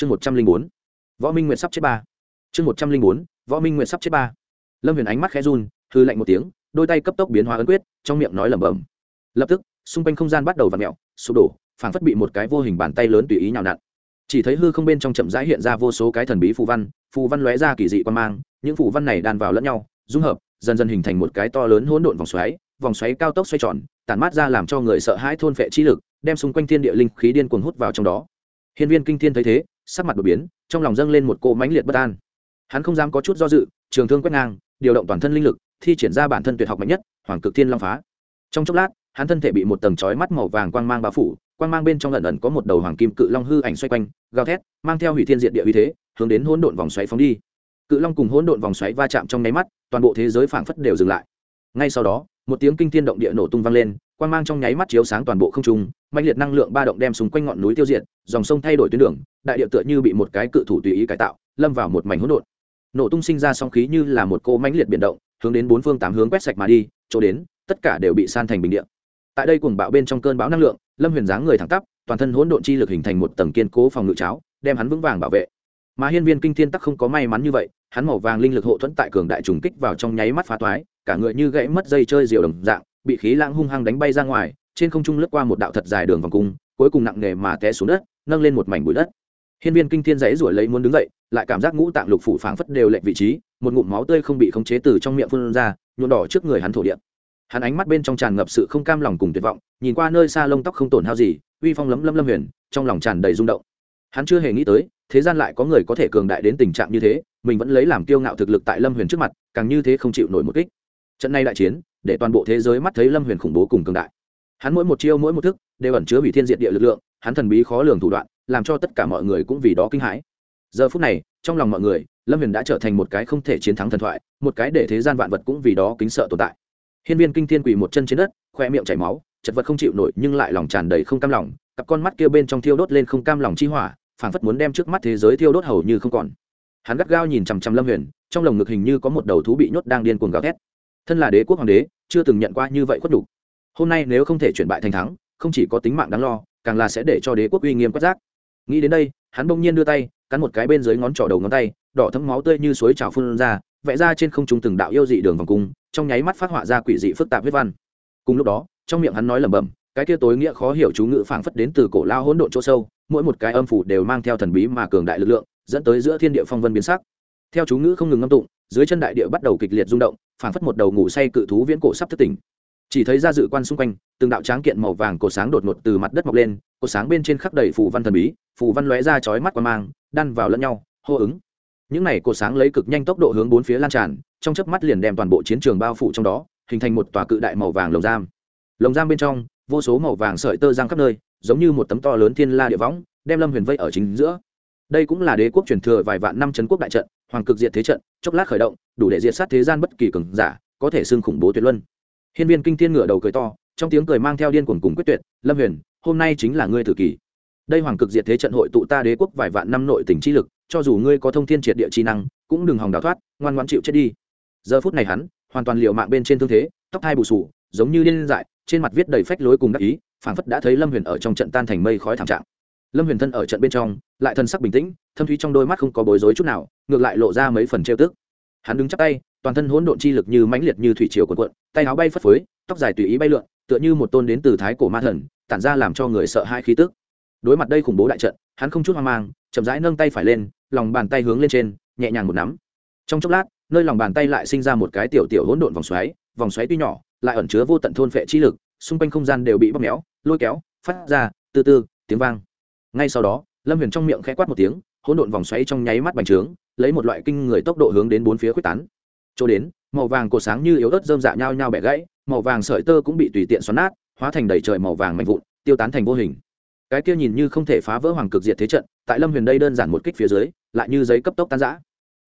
chương một trăm linh bốn, võ minh nguyện sắp chết ba. Chương một trăm linh bốn, võ minh nguyện sắp chết ba. Lâm huyền ánh mắt khẽ run hư lạnh một tiếng, đôi tay cấp tốc biến hóa ấn quyết, trong miệng nói lẩm bẩm. Lập tức, xung quanh không gian bắt đầu v ặ mẹo sụp đổ, phảng phất bị một cái vô hình bàn tay lớn tùy ý nhào nặn. Chỉ thấy hư không bên trong chậm rãi hiện ra vô số cái thần bí phù văn phù văn lóe ra kỳ dị quan mang, những phù văn này đan vào lẫn nhau, dung hợp, dần dần hình thành một cái to lớn hỗn độn vòng xoáy vòng xoáy cao tốc xoay tròn, tản mát ra làm cho người sợ hãi thôn phệ trí lực, đem xung quanh thiên địa linh khí điên cuồng hút vào trong đó. Hiên viên kinh thiên thấy thế sắc mặt đột biến, trong lòng dâng lên một cỗ mãnh liệt bất an. Hắn không dám có chút do dự, trường thương quét ngang, điều động toàn thân linh lực, thi triển ra bản thân tuyệt học mạnh nhất, hoàng cực thiên long phá. Trong chốc lát, hắn thân thể bị một tầng chói mắt màu vàng quang mang bao phủ, quang mang bên trong lần ẩn có một đầu hoàng kim cự long hư ảnh xoay quanh, gào thét, mang theo hủy thiên diện địa uy thế, hướng đến hỗn độn vòng xoáy phóng đi. Cự long cùng hỗn độn vòng xoáy va chạm trong nháy mắt, toàn bộ thế giới phảng phất đều dừng lại. Ngay sau đó một tiếng kinh thiên động địa nổ tung vang lên, quang mang trong nháy mắt chiếu sáng toàn bộ không trung mạnh liệt năng lượng ba động đem xung quanh ngọn núi tiêu diệt, dòng sông thay đổi tuyến đường, đại địa tựa như bị một cái cự thủ tùy ý cải tạo, lâm vào một mảnh hỗn độn. Nổ tung sinh ra sóng khí như là một cô mãnh liệt biển động, hướng đến bốn phương tám hướng quét sạch mà đi, chỗ đến, tất cả đều bị san thành bình địa. Tại đây cuồng bạo bên trong cơn bão năng lượng, lâm huyền dáng người thẳng tắp, toàn thân hỗn độn chi lực hình thành một tầng kiên cố phòng ngự cháo, đem hắn vững vàng bảo vệ. Mà hiên viên kinh thiên tắc không có may mắn như vậy, hắn màu vàng linh lực hộ thuẫn tại cường đại trùng kích vào trong nháy mắt phá toái cả người như gãy mất dây chơi diều đồng dạng, bị khí lãng hung hăng đánh bay ra ngoài, trên không trung lướt qua một đạo thật dài đường vòng cung, cuối cùng nặng nề mà té xuống đất, nâng lên một mảnh bụi đất. Hiên viên kinh thiên giấy ruổi lấy muốn đứng dậy, lại cảm giác ngũ tạng lục phủ phảng phất đều lệch vị trí, một ngụm máu tươi không bị khống chế từ trong miệng phun ra, nhuộm đỏ trước người hắn thổ địa. Hắn ánh mắt bên trong tràn ngập sự không cam lòng cùng tuyệt vọng, nhìn qua nơi xa lông tóc không tổn hao gì, uy phong lấm lâm lâm huyền, trong lòng tràn đầy rung động. Hắn chưa hề nghĩ tới, thế gian lại có người có thể cường đại đến tình trạng như thế, mình vẫn lấy làm kiêu ngạo thực lực tại lâm huyền trước mặt, càng như thế không chịu nổi một kích trận này đại chiến, để toàn bộ thế giới mắt thấy lâm huyền khủng bố cùng cường đại. Hắn mỗi một chiêu, mỗi một thức, đều ẩn chứa hủy thiên diện địa lực lượng, hắn thần bí khó lường thủ đoạn, làm cho tất cả mọi người cũng vì đó kinh hãi. Giờ phút này, trong lòng mọi người, lâm huyền đã trở thành một cái không thể chiến thắng thần thoại, một cái để thế gian vạn vật cũng vì đó kính sợ tồn tại. Hiên viên kinh thiên quỳ một chân trên đất, khoe miệng chảy máu, chật vật không chịu nổi nhưng lại lòng tràn đầy không cam lòng, cặp con mắt kia bên trong thiêu đốt lên không cam lòng chi hỏa, phảng phất muốn đem trước mắt thế giới thiêu đốt hầu như không còn. Hắn gắt gao nhìn chằm chằm lâm huyền, trong lồng ngực hình như có một đầu thú bị nhốt đang điên cuồng gào thét thân là đế quốc hoàng đế, chưa từng nhận qua như vậy khuất đủ hôm nay nếu không thể chuyển bại thành thắng, không chỉ có tính mạng đáng lo, càng là sẽ để cho đế quốc uy nghiêm quất giác nghĩ đến đây, hắn bỗng nhiên đưa tay, cắn một cái bên dưới ngón trỏ đầu ngón tay, đỏ thấm máu tươi như suối trào phun ra, vẽ ra trên không trung từng đạo yêu dị đường vòng cung, trong nháy mắt phát họa ra quỷ dị phức tạp huyết văn. Cùng lúc đó, trong miệng hắn nói lẩm bẩm, cái kia tối nghĩa khó hiểu chú ngữ phảng phất đến từ cổ lao hỗn độn chỗ sâu, mỗi một cái âm phủ đều mang theo thần bí mà cường đại lực lượng, dẫn tới giữa thiên địa phong vân biến sắc. Theo chú ngữ không ngừng ngâm tụng dưới chân đại địa bắt đầu kịch liệt rung động, phảng phất một đầu ngủ say cự thú viễn cổ sắp thất tỉnh. Chỉ thấy ra dự quan xung quanh, từng đạo tráng kiện màu vàng cổ sáng đột ngột từ mặt đất mọc lên, cổ sáng bên trên khắc đầy phù văn thần bí, phù văn lóe ra chói mắt qua mang, đan vào lẫn nhau, hô ứng. Những này cổ sáng lấy cực nhanh tốc độ hướng bốn phía lan tràn, trong chớp mắt liền đem toàn bộ chiến trường bao phủ trong đó, hình thành một tòa cự đại màu vàng lồng giam. Lồng giam bên trong, vô số màu vàng sợi tơ giang khắp nơi, giống như một tấm to lớn thiên la địa võng, đem lâm huyền vây ở chính giữa. Đây cũng là đế quốc truyền thừa vài vạn năm trấn quốc đại trận hoàng cực diệt thế trận, chốc lát khởi động, đủ để diệt sát thế gian bất kỳ cường giả, có thể xưng khủng bố tuyệt luân. Hiên viên kinh thiên ngửa đầu cười to, trong tiếng cười mang theo điên cuồng cùng quyết tuyệt, lâm huyền, hôm nay chính là ngươi tử kỳ. Đây hoàng cực diệt thế trận hội tụ ta đế quốc vài vạn năm nội tình chi lực, cho dù ngươi có thông thiên triệt địa chi năng, cũng đừng hòng đào thoát, ngoan ngoan chịu chết đi. Giờ phút này hắn, hoàn toàn liều mạng bên trên thương thế, tóc hai bù sù, giống như điên dại, trên mặt viết đầy phách lối cùng đắc ý, phảng phất đã thấy lâm huyền ở trong trận tan thành mây khói thảm trạng lâm huyền thân ở trận bên trong, lại thân sắc bình tĩnh, thâm thúy trong đôi mắt không có bối rối chút nào, ngược lại lộ ra mấy phần trêu tức. Hắn đứng chắc tay, toàn thân hỗn độn chi lực như mãnh liệt như thủy triều cuộn cuộn, tay áo bay phất phới, tóc dài tùy ý bay lượn, tựa như một tôn đến từ thái cổ ma thần, tản ra làm cho người sợ hai khí tức. Đối mặt đây khủng bố đại trận, hắn không chút hoang mang, chậm rãi nâng tay phải lên, lòng bàn tay hướng lên trên, nhẹ nhàng một nắm. Trong chốc lát, nơi lòng bàn tay lại sinh ra một cái tiểu tiểu hỗn độn vòng xoáy vòng xoáy tuy nhỏ, lại ẩn chứa vô tận thôn phệ chi lực, xung quanh không gian đều bị bóp méo, lôi kéo, phát ra, từ từ, tiếng vang ngay sau đó, lâm huyền trong miệng khẽ quát một tiếng, hỗn độn vòng xoáy trong nháy mắt bành trướng, lấy một loại kinh người tốc độ hướng đến bốn phía quyết tán. Chỗ đến, màu vàng cột sáng như yếu ớt dơm dạ nhau nhau bẻ gãy, màu vàng sợi tơ cũng bị tùy tiện xoắn nát, hóa thành đầy trời màu vàng mạnh vụn, tiêu tán thành vô hình. Cái kia nhìn như không thể phá vỡ hoàng cực diệt thế trận, tại lâm huyền đây đơn giản một kích phía dưới, lại như giấy cấp tốc tan giã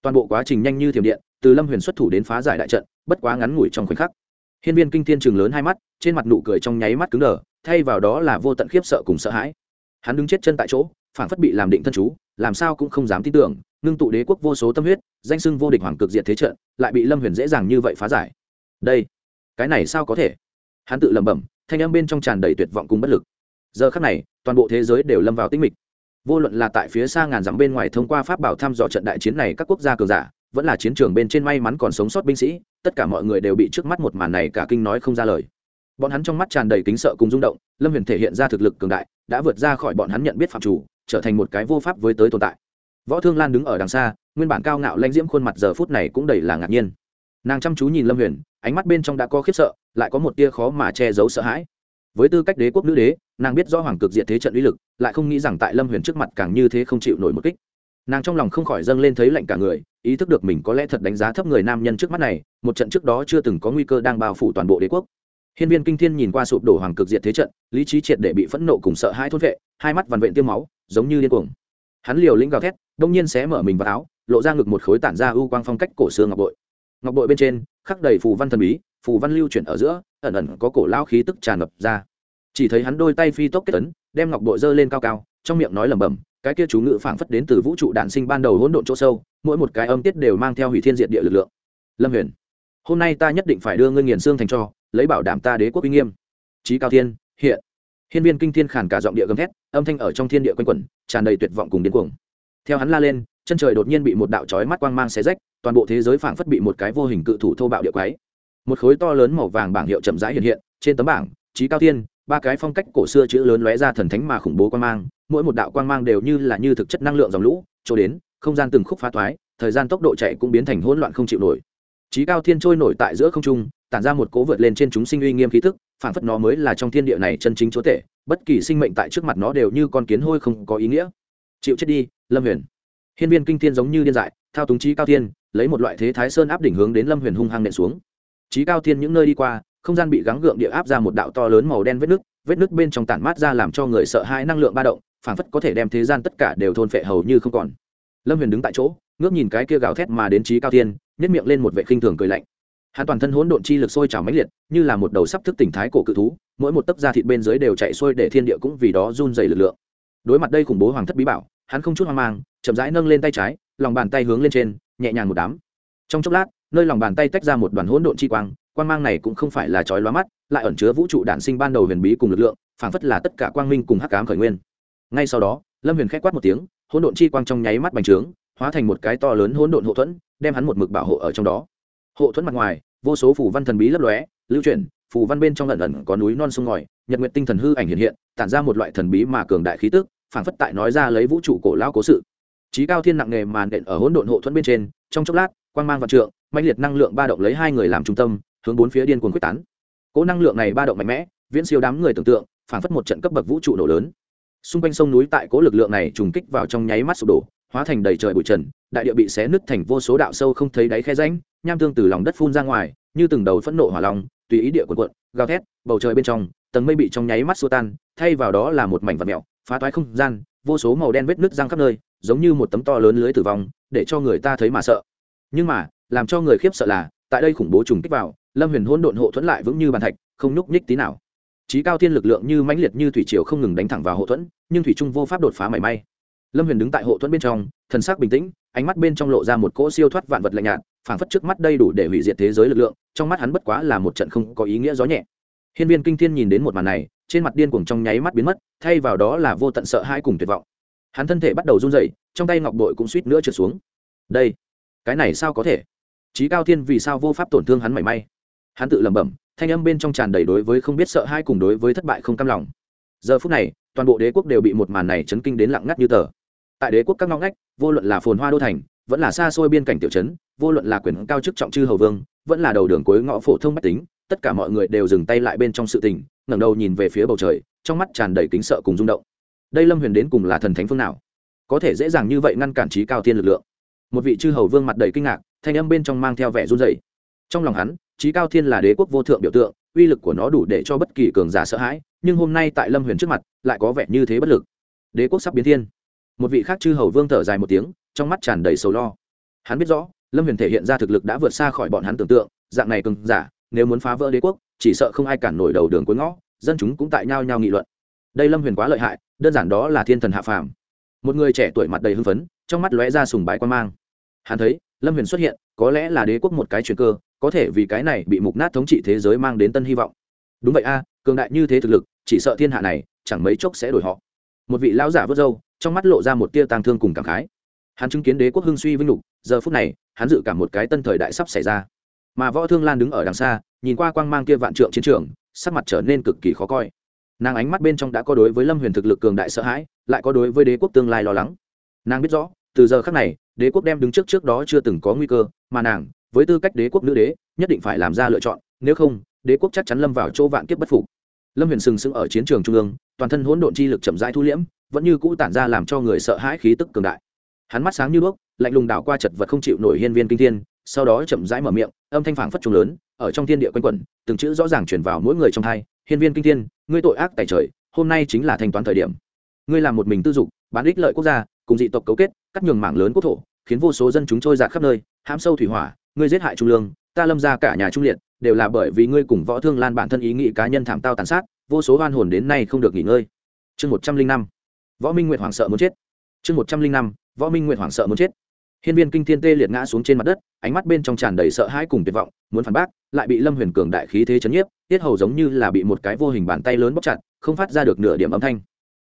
toàn bộ quá trình nhanh như thiểm điện, từ lâm huyền xuất thủ đến phá giải đại trận, bất quá ngắn ngủi trong khoảnh khắc. Hiên viên kinh thiên trường lớn hai mắt, trên mặt nụ cười trong nháy mắt cứng đờ, thay vào đó là vô tận khiếp sợ cùng sợ hãi hắn đứng chết chân tại chỗ phản phất bị làm định thân chú, làm sao cũng không dám tin tưởng, ngưng tụ đế quốc vô số tâm huyết, danh sưng vô địch hoàng cực diệt thế trận, lại bị lâm huyền dễ dàng như vậy phá giải. Đây, cái này sao có thể? Hắn tự lẩm bẩm, thanh âm bên trong tràn đầy tuyệt vọng cùng bất lực. Giờ khắc này, toàn bộ thế giới đều lâm vào tinh mịch. Vô luận là tại phía xa ngàn dặm bên ngoài thông qua pháp bảo thăm dò trận đại chiến này các quốc gia cường giả, vẫn là chiến trường bên trên may mắn còn sống sót binh sĩ, tất cả mọi người đều bị trước mắt một màn này cả kinh nói không ra lời. Bọn hắn trong mắt tràn đầy kính sợ cùng rung động, lâm huyền thể hiện ra thực lực cường đại đã vượt ra khỏi bọn hắn nhận biết phạm chủ, trở thành một cái vô pháp với tới tồn tại. Võ thương lan đứng ở đằng xa, nguyên bản cao ngạo lanh diễm khuôn mặt giờ phút này cũng đầy là ngạc nhiên. Nàng chăm chú nhìn lâm huyền, ánh mắt bên trong đã có khiếp sợ, lại có một tia khó mà che giấu sợ hãi. Với tư cách đế quốc nữ đế, nàng biết do hoàng cực diện thế trận uy lực, lại không nghĩ rằng tại lâm huyền trước mặt càng như thế không chịu nổi một kích. Nàng trong lòng không khỏi dâng lên thấy lạnh cả người, ý thức được mình có lẽ thật đánh giá thấp người nam nhân trước mắt này, một trận trước đó chưa từng có nguy cơ đang bao phủ toàn bộ đế quốc hiên viên kinh thiên nhìn qua sụp đổ hoàng cực diệt thế trận lý trí triệt để bị phẫn nộ cùng sợ hãi thôn vệ hai mắt vằn vện tiêm máu giống như điên cuồng. Hắn liều lĩnh gào thét đông nhiên xé mở mình vào áo lộ ra ngực một khối tản ra ưu quang phong cách cổ xưa ngọc bội. Ngọc bội bên trên khắc đầy phù văn thần bí phù văn lưu chuyển ở giữa ẩn ẩn có cổ lao khí tức tràn ngập ra. Chỉ thấy hắn đôi tay phi tốc kết ấn, đem ngọc bội giơ lên cao cao trong miệng nói lẩm bẩm cái kia chú ngữ phảng phất đến từ vũ trụ đạn sinh ban đầu hỗn độn chỗ sâu mỗi một cái âm tiết đều mang theo hủy thiên diện địa lực lượng. Lâm huyền hôm nay ta nhất định phải đưa ngươi nghiền xương thành cho lấy bảo đảm ta đế quốc uy nghiêm. Trí cao thiên, hiện. Hiên viên kinh thiên khản cả giọng địa gầm thét, âm thanh ở trong thiên địa quanh quẩn, tràn đầy tuyệt vọng cùng điên cuồng. Theo hắn la lên, chân trời đột nhiên bị một đạo chói mắt quang mang xé rách, toàn bộ thế giới phảng phất bị một cái vô hình cự thủ thô bạo địa quái. Một khối to lớn màu vàng bảng hiệu chậm rãi hiện hiện, trên tấm bảng trí cao thiên, ba cái phong cách cổ xưa chữ lớn lóe ra thần thánh mà khủng bố quang mang, mỗi một đạo quang mang đều như là như thực chất năng lượng dòng lũ, trôi đến, không gian từng khúc phá thoái, thời gian tốc độ chạy cũng biến thành hỗn loạn không chịu nổi. Trí cao thiên trôi nổi tại giữa không trung tản ra một cố vượt lên trên chúng sinh uy nghiêm khí tức phản phất nó mới là trong thiên địa này chân chính chúa tể, bất kỳ sinh mệnh tại trước mặt nó đều như con kiến hôi không có ý nghĩa. Chịu chết đi, lâm huyền. Hiên viên kinh thiên giống như điên dại, thao túng trí cao thiên, lấy một loại thế thái sơn áp đỉnh hướng đến lâm huyền hung hăng nện xuống. Trí cao thiên những nơi đi qua, không gian bị gắng gượng địa áp ra một đạo to lớn màu đen vết nứt vết nứt bên trong tản mát ra làm cho người sợ hãi năng lượng ba động, phảng phất có thể đem thế gian tất cả đều thôn phệ hầu như không còn. Lâm huyền đứng tại chỗ, ngước nhìn cái kia gào thét mà đến trí cao thiên nhét miệng lên một vệ khinh thường cười lạnh hắn toàn thân hỗn độn chi lực sôi trào mãnh liệt, như là một đầu sắp thức tỉnh thái cổ cự thú, mỗi một tấc da thịt bên dưới đều chạy sôi để thiên địa cũng vì đó run dày lực lượng. Đối mặt đây khủng bố hoàng thất bí bảo, hắn không chút hoang mang, chậm rãi nâng lên tay trái, lòng bàn tay hướng lên trên, nhẹ nhàng một đám. Trong chốc lát, nơi lòng bàn tay tách ra một đoàn hỗn độn chi quang quang mang này cũng không phải là chói lóa mắt, lại ẩn chứa vũ trụ đản sinh ban đầu huyền bí cùng lực lượng, phảng phất là tất cả quang minh cùng hắc ám khởi nguyên. Ngay sau đó, lâm huyền khẽ quát một tiếng, hỗn độn chi quang trong nháy mắt bành trướng, hóa thành một cái to lớn hỗn độn hộ thuẫn, đem hắn một mực bảo hộ ở trong đó hộ thuẫn mặt ngoài, vô số phù văn thần bí lấp lóe, lưu chuyển, phù văn bên trong lần ẩn có núi non sông ngòi, nhật nguyện tinh thần hư ảnh hiện hiện, tản ra một loại thần bí mà cường đại khí tức, phảng phất tại nói ra lấy vũ trụ cổ lao cố sự. Trí cao thiên nặng nề màn đện ở hỗn độn hộ thuẫn bên trên, trong chốc lát, quang mang vạn trượng mạnh liệt năng lượng ba động lấy hai người làm trung tâm, hướng bốn phía điên cuồng quyết tán. Cỗ năng lượng này ba động mạnh mẽ, viễn siêu đám người tưởng tượng, phảng phất một trận cấp bậc vũ trụ nổ lớn. Xung quanh sông núi tại cỗ lực lượng này trùng kích vào trong nháy mắt sụp đổ, hóa thành đầy trời bụi trần, đại địa bị xé nứt thành vô số đạo sâu không thấy đáy khe ránh nham tương từ lòng đất phun ra ngoài, như từng đầu phẫn nộ hỏa long, tùy ý địa quần quận gào thét, bầu trời bên trong, tầng mây bị trong nháy mắt xua tan, thay vào đó là một mảnh vật mẹo, phá toái không gian, vô số màu đen vết nứt răng khắp nơi, giống như một tấm to lớn lưới tử vong, để cho người ta thấy mà sợ. Nhưng mà, làm cho người khiếp sợ là, tại đây khủng bố trùng kích vào, lâm huyền hôn độn hộ thuẫn lại vững như bàn thạch, không nhúc nhích tí nào. Trí cao thiên lực lượng như mãnh liệt như thủy triều không ngừng đánh thẳng vào hộ thuẫn, nhưng thủy trung vô pháp đột phá mảy may. Lâm huyền đứng tại hộ thuẫn bên trong thần sắc bình tĩnh, ánh mắt bên trong lộ ra một cỗ siêu thoát vạn vật lạnh nhạt, phảng phất trước mắt đây đủ để hủy diệt thế giới lực lượng, trong mắt hắn bất quá là một trận không có ý nghĩa gió nhẹ. Hiên viên kinh thiên nhìn đến một màn này, trên mặt điên cuồng trong nháy mắt biến mất, thay vào đó là vô tận sợ hãi cùng tuyệt vọng. Hắn thân thể bắt đầu run rẩy, trong tay ngọc bội cũng suýt nữa trượt xuống. Đây, cái này sao có thể? Trí cao thiên vì sao vô pháp tổn thương hắn mảy may? Hắn tự lẩm bẩm, thanh âm bên trong tràn đầy đối với không biết sợ hai cùng đối với thất bại không cam lòng. Giờ phút này, toàn bộ đế quốc đều bị một màn này chấn kinh đến lặng ngắt như tờ tại đế quốc các ngõ ngách, vô luận là phồn hoa đô thành, vẫn là xa xôi biên cảnh tiểu trấn, vô luận là quyền cao chức trọng chư hầu vương, vẫn là đầu đường cuối ngõ phổ thông bách tính, tất cả mọi người đều dừng tay lại bên trong sự tình, ngẩng đầu nhìn về phía bầu trời, trong mắt tràn đầy kính sợ cùng rung động. Đây lâm huyền đến cùng là thần thánh phương nào? Có thể dễ dàng như vậy ngăn cản trí cao thiên lực lượng. Một vị chư hầu vương mặt đầy kinh ngạc, thanh âm bên trong mang theo vẻ run rẩy. Trong lòng hắn, trí cao thiên là đế quốc vô thượng biểu tượng, uy lực của nó đủ để cho bất kỳ cường giả sợ hãi, nhưng hôm nay tại lâm huyền trước mặt, lại có vẻ như thế bất lực. Đế quốc sắp biến thiên một vị khác chư hầu vương thở dài một tiếng, trong mắt tràn đầy sầu lo. Hắn biết rõ, lâm huyền thể hiện ra thực lực đã vượt xa khỏi bọn hắn tưởng tượng, dạng này cường giả, nếu muốn phá vỡ đế quốc, chỉ sợ không ai cản nổi đầu đường cuối ngõ, dân chúng cũng tại nhau nhau nghị luận. Đây lâm huyền quá lợi hại, đơn giản đó là thiên thần hạ phàm. Một người trẻ tuổi mặt đầy hưng phấn, trong mắt lóe ra sùng bái quan mang. Hắn thấy, lâm huyền xuất hiện, có lẽ là đế quốc một cái chuyện cơ, có thể vì cái này bị mục nát thống trị thế giới mang đến tân hy vọng. Đúng vậy a, cường đại như thế thực lực, chỉ sợ thiên hạ này, chẳng mấy chốc sẽ đổi họ. Một vị lão giả vớt râu trong mắt lộ ra một tia tang thương cùng cảm khái. Hắn chứng kiến đế quốc hưng suy vinh lục, giờ phút này, hắn dự cảm một cái tân thời đại sắp xảy ra. Mà võ thương lan đứng ở đằng xa, nhìn qua quang mang kia vạn trượng chiến trường, sắc mặt trở nên cực kỳ khó coi. Nàng ánh mắt bên trong đã có đối với lâm huyền thực lực cường đại sợ hãi, lại có đối với đế quốc tương lai lo lắng. Nàng biết rõ, từ giờ khác này, đế quốc đem đứng trước trước đó chưa từng có nguy cơ, mà nàng, với tư cách đế quốc nữ đế, nhất định phải làm ra lựa chọn, nếu không, đế quốc chắc chắn lâm vào chỗ vạn kiếp bất phục. Lâm huyền sừng sững ở chiến trường trung ương, toàn thân hỗn độn chi lực chậm rãi thu liễm vẫn như cũ tản ra làm cho người sợ hãi khí tức cường đại. Hắn mắt sáng như đuốc, lạnh lùng đảo qua chật vật không chịu nổi hiên viên kinh thiên, sau đó chậm rãi mở miệng, âm thanh phảng phất trùng lớn, ở trong thiên địa quanh quẩn, từng chữ rõ ràng truyền vào mỗi người trong thai hiên viên kinh thiên, ngươi tội ác tại trời, hôm nay chính là thanh toán thời điểm. Ngươi làm một mình tư dục, bán ích lợi quốc gia, cùng dị tộc cấu kết, cắt nhường mảng lớn quốc thổ, khiến vô số dân chúng trôi dạt khắp nơi, hãm sâu thủy hỏa, ngươi giết hại trung lương, ta lâm ra cả nhà trung liệt, đều là bởi vì ngươi cùng võ thương lan bản thân ý nghĩ cá nhân thảm tao tàn sát, vô số oan hồn đến nay không được nghỉ ngơi. Chương một trăm linh năm võ minh Nguyệt hoảng sợ muốn chết. Chương một trăm linh năm, võ minh Nguyệt hoảng sợ muốn chết. Hiên viên kinh thiên tê liệt ngã xuống trên mặt đất, ánh mắt bên trong tràn đầy sợ hãi cùng tuyệt vọng, muốn phản bác, lại bị lâm huyền cường đại khí thế chấn nhiếp, tiết hầu giống như là bị một cái vô hình bàn tay lớn bóc chặt, không phát ra được nửa điểm âm thanh.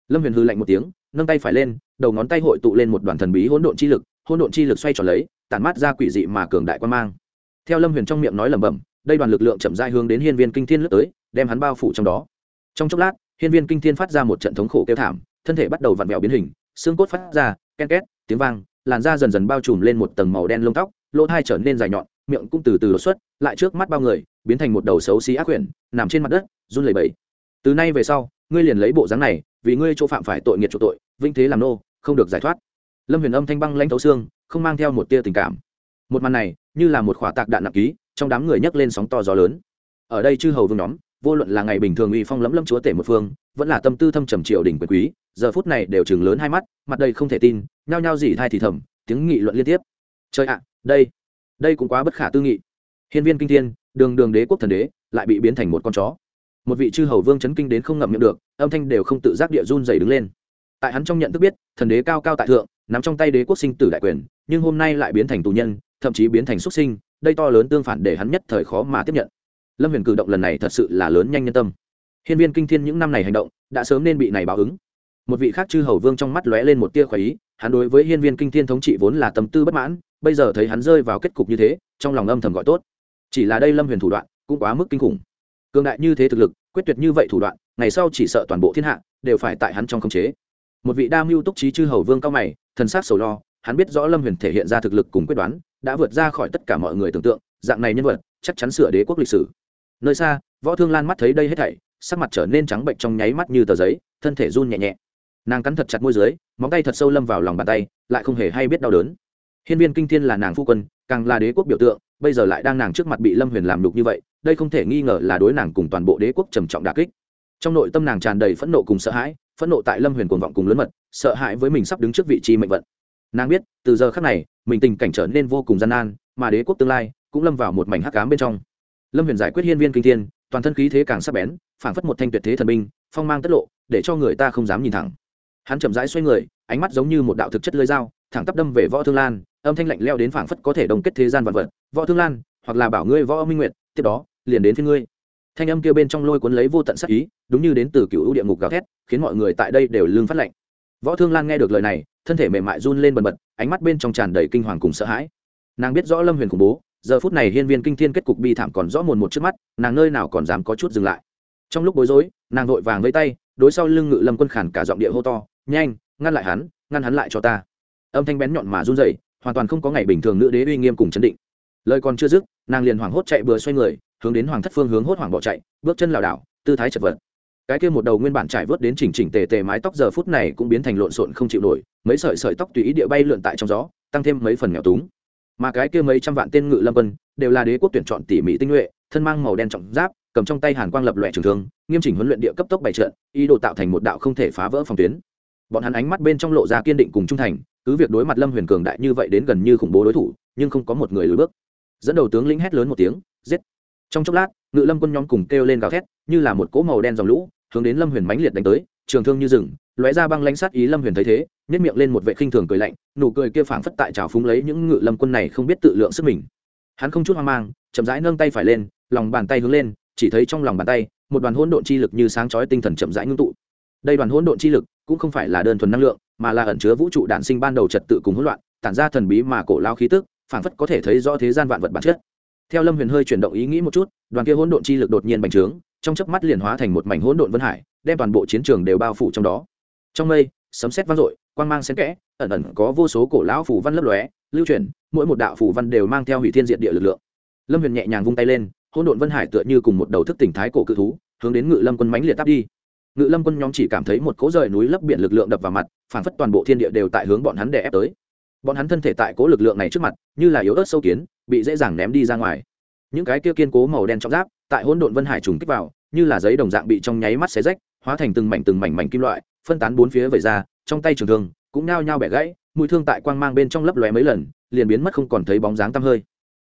Lâm huyền hư lạnh một tiếng, nâng tay phải lên, đầu ngón tay hội tụ lên một đoàn thần bí hỗn độn chi lực, hỗn độn chi lực xoay tròn lấy, tản mát ra quỷ dị mà cường đại quan mang. Theo lâm huyền trong miệng nói lẩm bẩm, đây đoàn lực lượng chậm rãi hướng đến hiên viên kinh thiên lướt tới, đem hắn bao phủ trong đó. Trong chốc lát, hiên viên kinh thiên phát ra một trận thống khổ kêu thảm thân thể bắt đầu vặn vẹo biến hình, xương cốt phát ra, ken két, tiếng vang, làn da dần dần bao trùm lên một tầng màu đen lông tóc, lỗ thai trở nên dài nhọn, miệng cũng từ từ đột xuất, lại trước mắt bao người, biến thành một đầu xấu xí ác quyển nằm trên mặt đất, run lẩy bẩy. Từ nay về sau, ngươi liền lấy bộ dáng này, vì ngươi chỗ phạm phải tội nghiệt chỗ tội vinh thế làm nô, không được giải thoát. Lâm huyền âm thanh băng lãnh thấu xương, không mang theo một tia tình cảm. Một màn này, như là một khỏa tạc đạn nặng ký, trong đám người nhấc lên sóng to gió lớn. Ở đây chư hầu vương nhóm vô luận là ngày bình thường uy phong lẫm lẫm chúa tể một phương, vẫn là tâm tư thâm trầm triều đỉnh quyền quý, giờ phút này đều chừng lớn hai mắt, mặt đầy không thể tin, nhao nhao gì thai thì thầm, tiếng nghị luận liên tiếp. Trời ạ, đây đây cũng quá bất khả tư nghị. Hiên viên kinh thiên, đường đường đế quốc thần đế, lại bị biến thành một con chó. Một vị chư hầu vương chấn kinh đến không ngậm miệng được, âm thanh đều không tự giác địa run rẩy đứng lên. Tại hắn trong nhận thức biết, thần đế cao cao tại thượng, nắm trong tay đế quốc sinh tử đại quyền, nhưng hôm nay lại biến thành tù nhân, thậm chí biến thành xuất sinh, đây to lớn tương phản để hắn nhất thời khó mà tiếp nhận lâm huyền cử động lần này thật sự là lớn nhanh nhân tâm. Hiên viên kinh thiên những năm này hành động, đã sớm nên bị này báo ứng. Một vị khác chư hầu vương trong mắt lóe lên một tia khỏi ý, hắn đối với hiên viên kinh thiên thống trị vốn là tâm tư bất mãn, bây giờ thấy hắn rơi vào kết cục như thế, trong lòng âm thầm gọi tốt. Chỉ là đây lâm huyền thủ đoạn, cũng quá mức kinh khủng. Cường đại như thế thực lực, quyết tuyệt như vậy thủ đoạn, ngày sau chỉ sợ toàn bộ thiên hạ đều phải tại hắn trong khống chế. Một vị đa mưu túc trí chư hầu vương cao mày, thần sắc sầu lo, hắn biết rõ lâm huyền thể hiện ra thực lực cùng quyết đoán, đã vượt ra khỏi tất cả mọi người tưởng tượng, dạng này nhân vật, chắc chắn sửa đế quốc lịch sử nơi xa, võ thương lan mắt thấy đây hết thảy, sắc mặt trở nên trắng bệnh trong nháy mắt như tờ giấy, thân thể run nhẹ nhẹ. Nàng cắn thật chặt môi dưới, móng tay thật sâu lâm vào lòng bàn tay, lại không hề hay biết đau đớn. Hiên viên kinh thiên là nàng phu quân, càng là đế quốc biểu tượng, bây giờ lại đang nàng trước mặt bị lâm huyền làm đục như vậy, đây không thể nghi ngờ là đối nàng cùng toàn bộ đế quốc trầm trọng đà kích. Trong nội tâm nàng tràn đầy phẫn nộ cùng sợ hãi, phẫn nộ tại lâm huyền cuồng vọng cùng lớn mật, sợ hãi với mình sắp đứng trước vị trí mệnh vận. Nàng biết, từ giờ khác này, mình tình cảnh trở nên vô cùng gian nan, mà đế quốc tương lai cũng lâm vào một mảnh hắc cám bên trong lâm huyền giải quyết hiên viên kinh thiên, toàn thân khí thế càng sắc bén, phảng phất một thanh tuyệt thế thần binh, phong mang tất lộ, để cho người ta không dám nhìn thẳng. Hắn chậm rãi xoay người, ánh mắt giống như một đạo thực chất lưới dao, thẳng tắp đâm về võ thương lan, âm thanh lạnh leo đến phảng phất có thể đồng kết thế gian vật vật. Võ thương lan, hoặc là bảo ngươi võ minh nguyệt, tiếp đó, liền đến phía ngươi. Thanh âm kia bên trong lôi cuốn lấy vô tận sắc ý, đúng như đến từ cựu địa ngục gào thét, khiến mọi người tại đây đều lương phát lạnh. Võ thương lan nghe được lời này, thân thể mềm mại run lên bần bật, ánh mắt bên trong tràn đầy kinh hoàng cùng sợ hãi. Nàng biết rõ lâm huyền khủng bố giờ phút này hiên viên kinh thiên kết cục bi thảm còn rõ mồn một trước mắt, nàng nơi nào còn dám có chút dừng lại. Trong lúc bối rối, nàng vội vàng vây tay, đối sau lưng ngự lâm quân khản cả giọng địa hô to, nhanh, ngăn lại hắn, ngăn hắn lại cho ta. Âm thanh bén nhọn mà run rẩy, hoàn toàn không có ngày bình thường nữ đế uy nghiêm cùng chấn định. Lời còn chưa dứt, nàng liền hoảng hốt chạy bừa xoay người, hướng đến hoàng thất phương hướng hốt hoảng bỏ chạy, bước chân lảo đảo, tư thái chật vật. Cái kia một đầu nguyên bản trải vớt đến chỉnh chỉnh tề tề mái tóc giờ phút này cũng biến thành lộn xộn không chịu nổi, mấy sợi sợi tóc tùy ý địa bay lượn tại trong gió, tăng thêm mấy phần nghèo túng mà cái kia mấy trăm vạn tên ngự lâm quân đều là đế quốc tuyển chọn tỉ mỉ tinh nhuệ, thân mang màu đen trọng giáp, cầm trong tay hàn quang lập loè trường thương, nghiêm chỉnh huấn luyện địa cấp tốc bày trận, ý đồ tạo thành một đạo không thể phá vỡ phòng tuyến. Bọn hắn ánh mắt bên trong lộ ra kiên định cùng trung thành, cứ việc đối mặt lâm huyền cường đại như vậy đến gần như khủng bố đối thủ, nhưng không có một người lùi bước. Dẫn đầu tướng lĩnh hét lớn một tiếng, giết. Trong chốc lát, ngự lâm quân nhóm cùng kêu lên gào thét, như là một cỗ màu đen dòng lũ, hướng đến lâm huyền mãnh liệt đánh tới, trường thương như rừng, lóe ra băng lãnh sát ý lâm huyền thấy thế nhét miệng lên một vệ khinh thường cười lạnh, nụ cười kia phảng phất tại trào phúng lấy những ngự lâm quân này không biết tự lượng sức mình. Hắn không chút hoang mang, chậm rãi nâng tay phải lên, lòng bàn tay hướng lên, chỉ thấy trong lòng bàn tay, một đoàn hỗn độn chi lực như sáng chói tinh thần chậm rãi ngưng tụ. Đây đoàn hỗn độn chi lực cũng không phải là đơn thuần năng lượng, mà là ẩn chứa vũ trụ đản sinh ban đầu trật tự cùng hỗn loạn, tản ra thần bí mà cổ lao khí tức, phảng phất có thể thấy rõ thế gian vạn vật bản chất. Theo lâm huyền hơi chuyển động ý nghĩ một chút, đoàn kia hỗn độn chi lực đột nhiên bành trướng, trong chớp mắt liền hóa thành một mảnh hỗn độn vân hải, đem toàn bộ chiến trường đều bao phủ trong đó. Trong mây, sấm sét vang dội quang mang xen kẽ, ẩn ẩn có vô số cổ lão phủ văn lấp lóe, lưu truyền mỗi một đạo phủ văn đều mang theo hủy thiên diện địa lực lượng. Lâm huyền nhẹ nhàng vung tay lên Hôn độn vân hải tựa như cùng một đầu thức tỉnh thái cổ cự thú, hướng đến ngự lâm quân mánh liệt tắp đi. Ngự lâm quân nhóm chỉ cảm thấy một cỗ rời núi lấp biển lực lượng đập vào mặt phản phất toàn bộ thiên địa đều tại hướng bọn hắn đè ép tới. Bọn hắn thân thể tại cỗ lực lượng này trước mặt, như là yếu ớt sâu kiến, bị dễ dàng ném đi ra ngoài. Những cái kia kiên cố màu đen trong giáp, tại hỗn độn vân hải trùng kích vào, như là giấy đồng dạng bị trong nháy mắt xé rách hóa thành từng mảnh từng mảnh mảnh kim loại, phân tán bốn phía vẩy ra, trong tay trường thương cũng nao nhao bẻ gãy, mũi thương tại quang mang bên trong lấp lóe mấy lần, liền biến mất không còn thấy bóng dáng tăm hơi.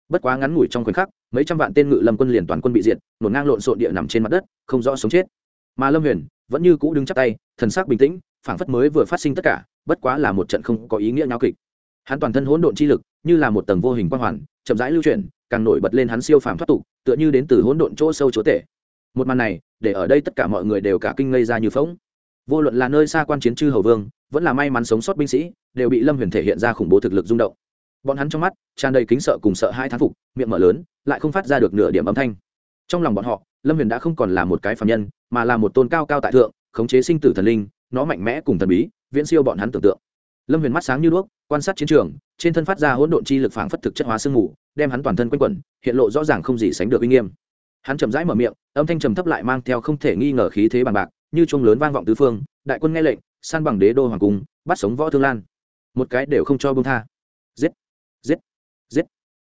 Bất quá ngắn ngủi trong khoảnh khắc, mấy trăm vạn tên ngự lâm quân liền toàn quân bị diệt, nổ ngang lộn xộn địa nằm trên mặt đất, không rõ sống chết. Mà lâm huyền vẫn như cũ đứng chắp tay, thần sắc bình tĩnh, phảng phất mới vừa phát sinh tất cả, bất quá là một trận không có ý nghĩa nhau kịch. Hắn toàn thân hỗn độn chi lực, như là một tầng vô hình quang hoàn, chậm rãi lưu chuyển, càng nổi bật lên hắn siêu phàm thoát tục, tựa như đến từ hỗn độn chỗ sâu chỗ tệ. Một màn này để ở đây tất cả mọi người đều cả kinh ngây ra như phóng vô luận là nơi xa quan chiến chư hầu vương, vẫn là may mắn sống sót binh sĩ, đều bị lâm huyền thể hiện ra khủng bố thực lực rung động. Bọn hắn trong mắt tràn đầy kính sợ cùng sợ hai thán phục, miệng mở lớn, lại không phát ra được nửa điểm âm thanh. Trong lòng bọn họ, lâm huyền đã không còn là một cái phạm nhân, mà là một tôn cao cao tại thượng, khống chế sinh tử thần linh, nó mạnh mẽ cùng thần bí, viễn siêu bọn hắn tưởng tượng. Lâm huyền mắt sáng như đuốc, quan sát chiến trường, trên thân phát ra hỗn độn chi lực phảng phất thực chất hóa sương mù, đem hắn toàn thân quanh quẩn, hiện lộ rõ ràng không gì sánh được uy nghiêm hắn chậm rãi mở miệng, âm thanh trầm thấp lại mang theo không thể nghi ngờ khí thế bằng bạc, như chuông lớn vang vọng tứ phương, đại quân nghe lệnh, san bằng đế đô hoàng cung, bắt sống võ thương lan. Một cái đều không cho bông tha. Giết giết giết.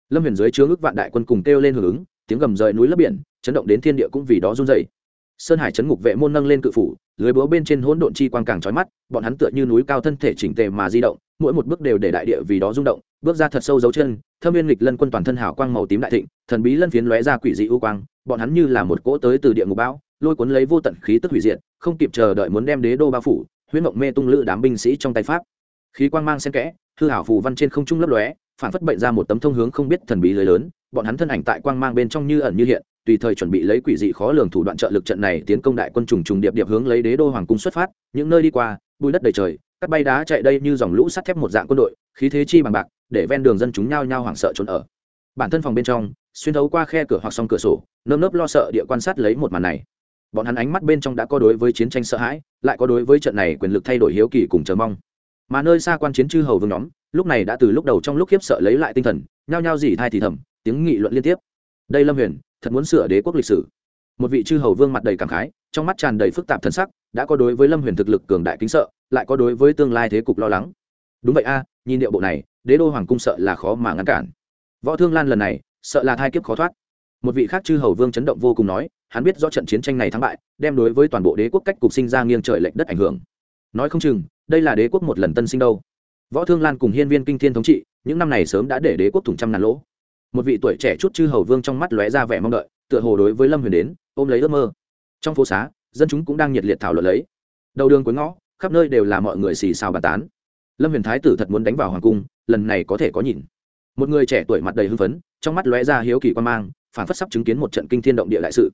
Lâm huyền dưới chứa ước vạn đại quân cùng kêu lên hưởng ứng, tiếng gầm rời núi lấp biển, chấn động đến thiên địa cũng vì đó run dậy sơn hải chấn ngục vệ môn nâng lên cự phủ, lưới búa bên trên hỗn độn chi quang càng trói mắt, bọn hắn tựa như núi cao thân thể chỉnh tề mà di động, mỗi một bước đều để đại địa vì đó rung động, bước ra thật sâu dấu chân, thâm viên lịch lân quân toàn thân hảo quang màu tím đại thịnh, thần bí lân phiến lóe ra quỷ dị ưu quang bọn hắn như là một cỗ tới từ địa ngục bão, lôi cuốn lấy vô tận khí tức hủy diệt, không kịp chờ đợi muốn đem đế đô bao phủ, huyễn mộng mê tung lữ đám binh sĩ trong tay pháp. Khí quang mang xen kẽ, hư hảo phù văn trên không trung lấp lóe, phản phất bệnh ra một tấm thông hướng không biết thần bí lưới lớn, bọn hắn thân ảnh tại quang mang bên trong như ẩn như hiện, tùy thời chuẩn bị lấy quỷ dị khó lường thủ đoạn trợ lực trận này tiến công đại quân trùng trùng điệp điệp hướng lấy đế đô hoàng cung xuất phát, những nơi đi qua, bùi đất đầy trời các bay đá chạy đây như dòng lũ sắt thép một dạng quân đội, khí thế chi bằng bạc, để ven đường dân chúng nhao nhao hoảng sợ trốn ở bản thân phòng bên trong, xuyên thấu qua khe cửa hoặc song cửa sổ, nơm nớp lo sợ địa quan sát lấy một màn này. Bọn hắn ánh mắt bên trong đã có đối với chiến tranh sợ hãi, lại có đối với trận này quyền lực thay đổi hiếu kỳ cùng chờ mong. Mà nơi xa quan chiến chư hầu vương nhóm, lúc này đã từ lúc đầu trong lúc khiếp sợ lấy lại tinh thần, nhao nhao dỉ thai thì thầm, tiếng nghị luận liên tiếp. Đây lâm huyền, thật muốn sửa đế quốc lịch sử. Một vị chư hầu vương mặt đầy cảm khái, trong mắt tràn đầy phức tạp thân sắc, đã có đối với lâm huyền thực lực cường đại kính sợ, lại có đối với tương lai thế cục lo lắng. Đúng vậy a, nhìn điệu bộ này, đế đô hoàng cung sợ là khó mà ngăn cản võ thương lan lần này, sợ là thai kiếp khó thoát. Một vị khác chư hầu vương chấn động vô cùng nói, hắn biết do trận chiến tranh này thắng bại, đem đối với toàn bộ đế quốc cách cục sinh ra nghiêng trời lệch đất ảnh hưởng. Nói không chừng, đây là đế quốc một lần tân sinh đâu. Võ thương lan cùng hiên viên kinh thiên thống trị, những năm này sớm đã để đế quốc thủng trăm ngàn lỗ. Một vị tuổi trẻ chút chư hầu vương trong mắt lóe ra vẻ mong đợi, tựa hồ đối với lâm huyền đến, ôm lấy ước mơ. Trong phố xá, dân chúng cũng đang nhiệt liệt thảo luận lấy. Đầu đường cuối ngõ, khắp nơi đều là mọi người xì xào bàn tán. Lâm huyền thái tử thật muốn đánh vào hoàng cung, lần này có thể có nhìn một người trẻ tuổi mặt đầy hưng phấn, trong mắt lóe ra hiếu kỳ quan mang phản phất sắp chứng kiến một trận kinh thiên động địa đại sự.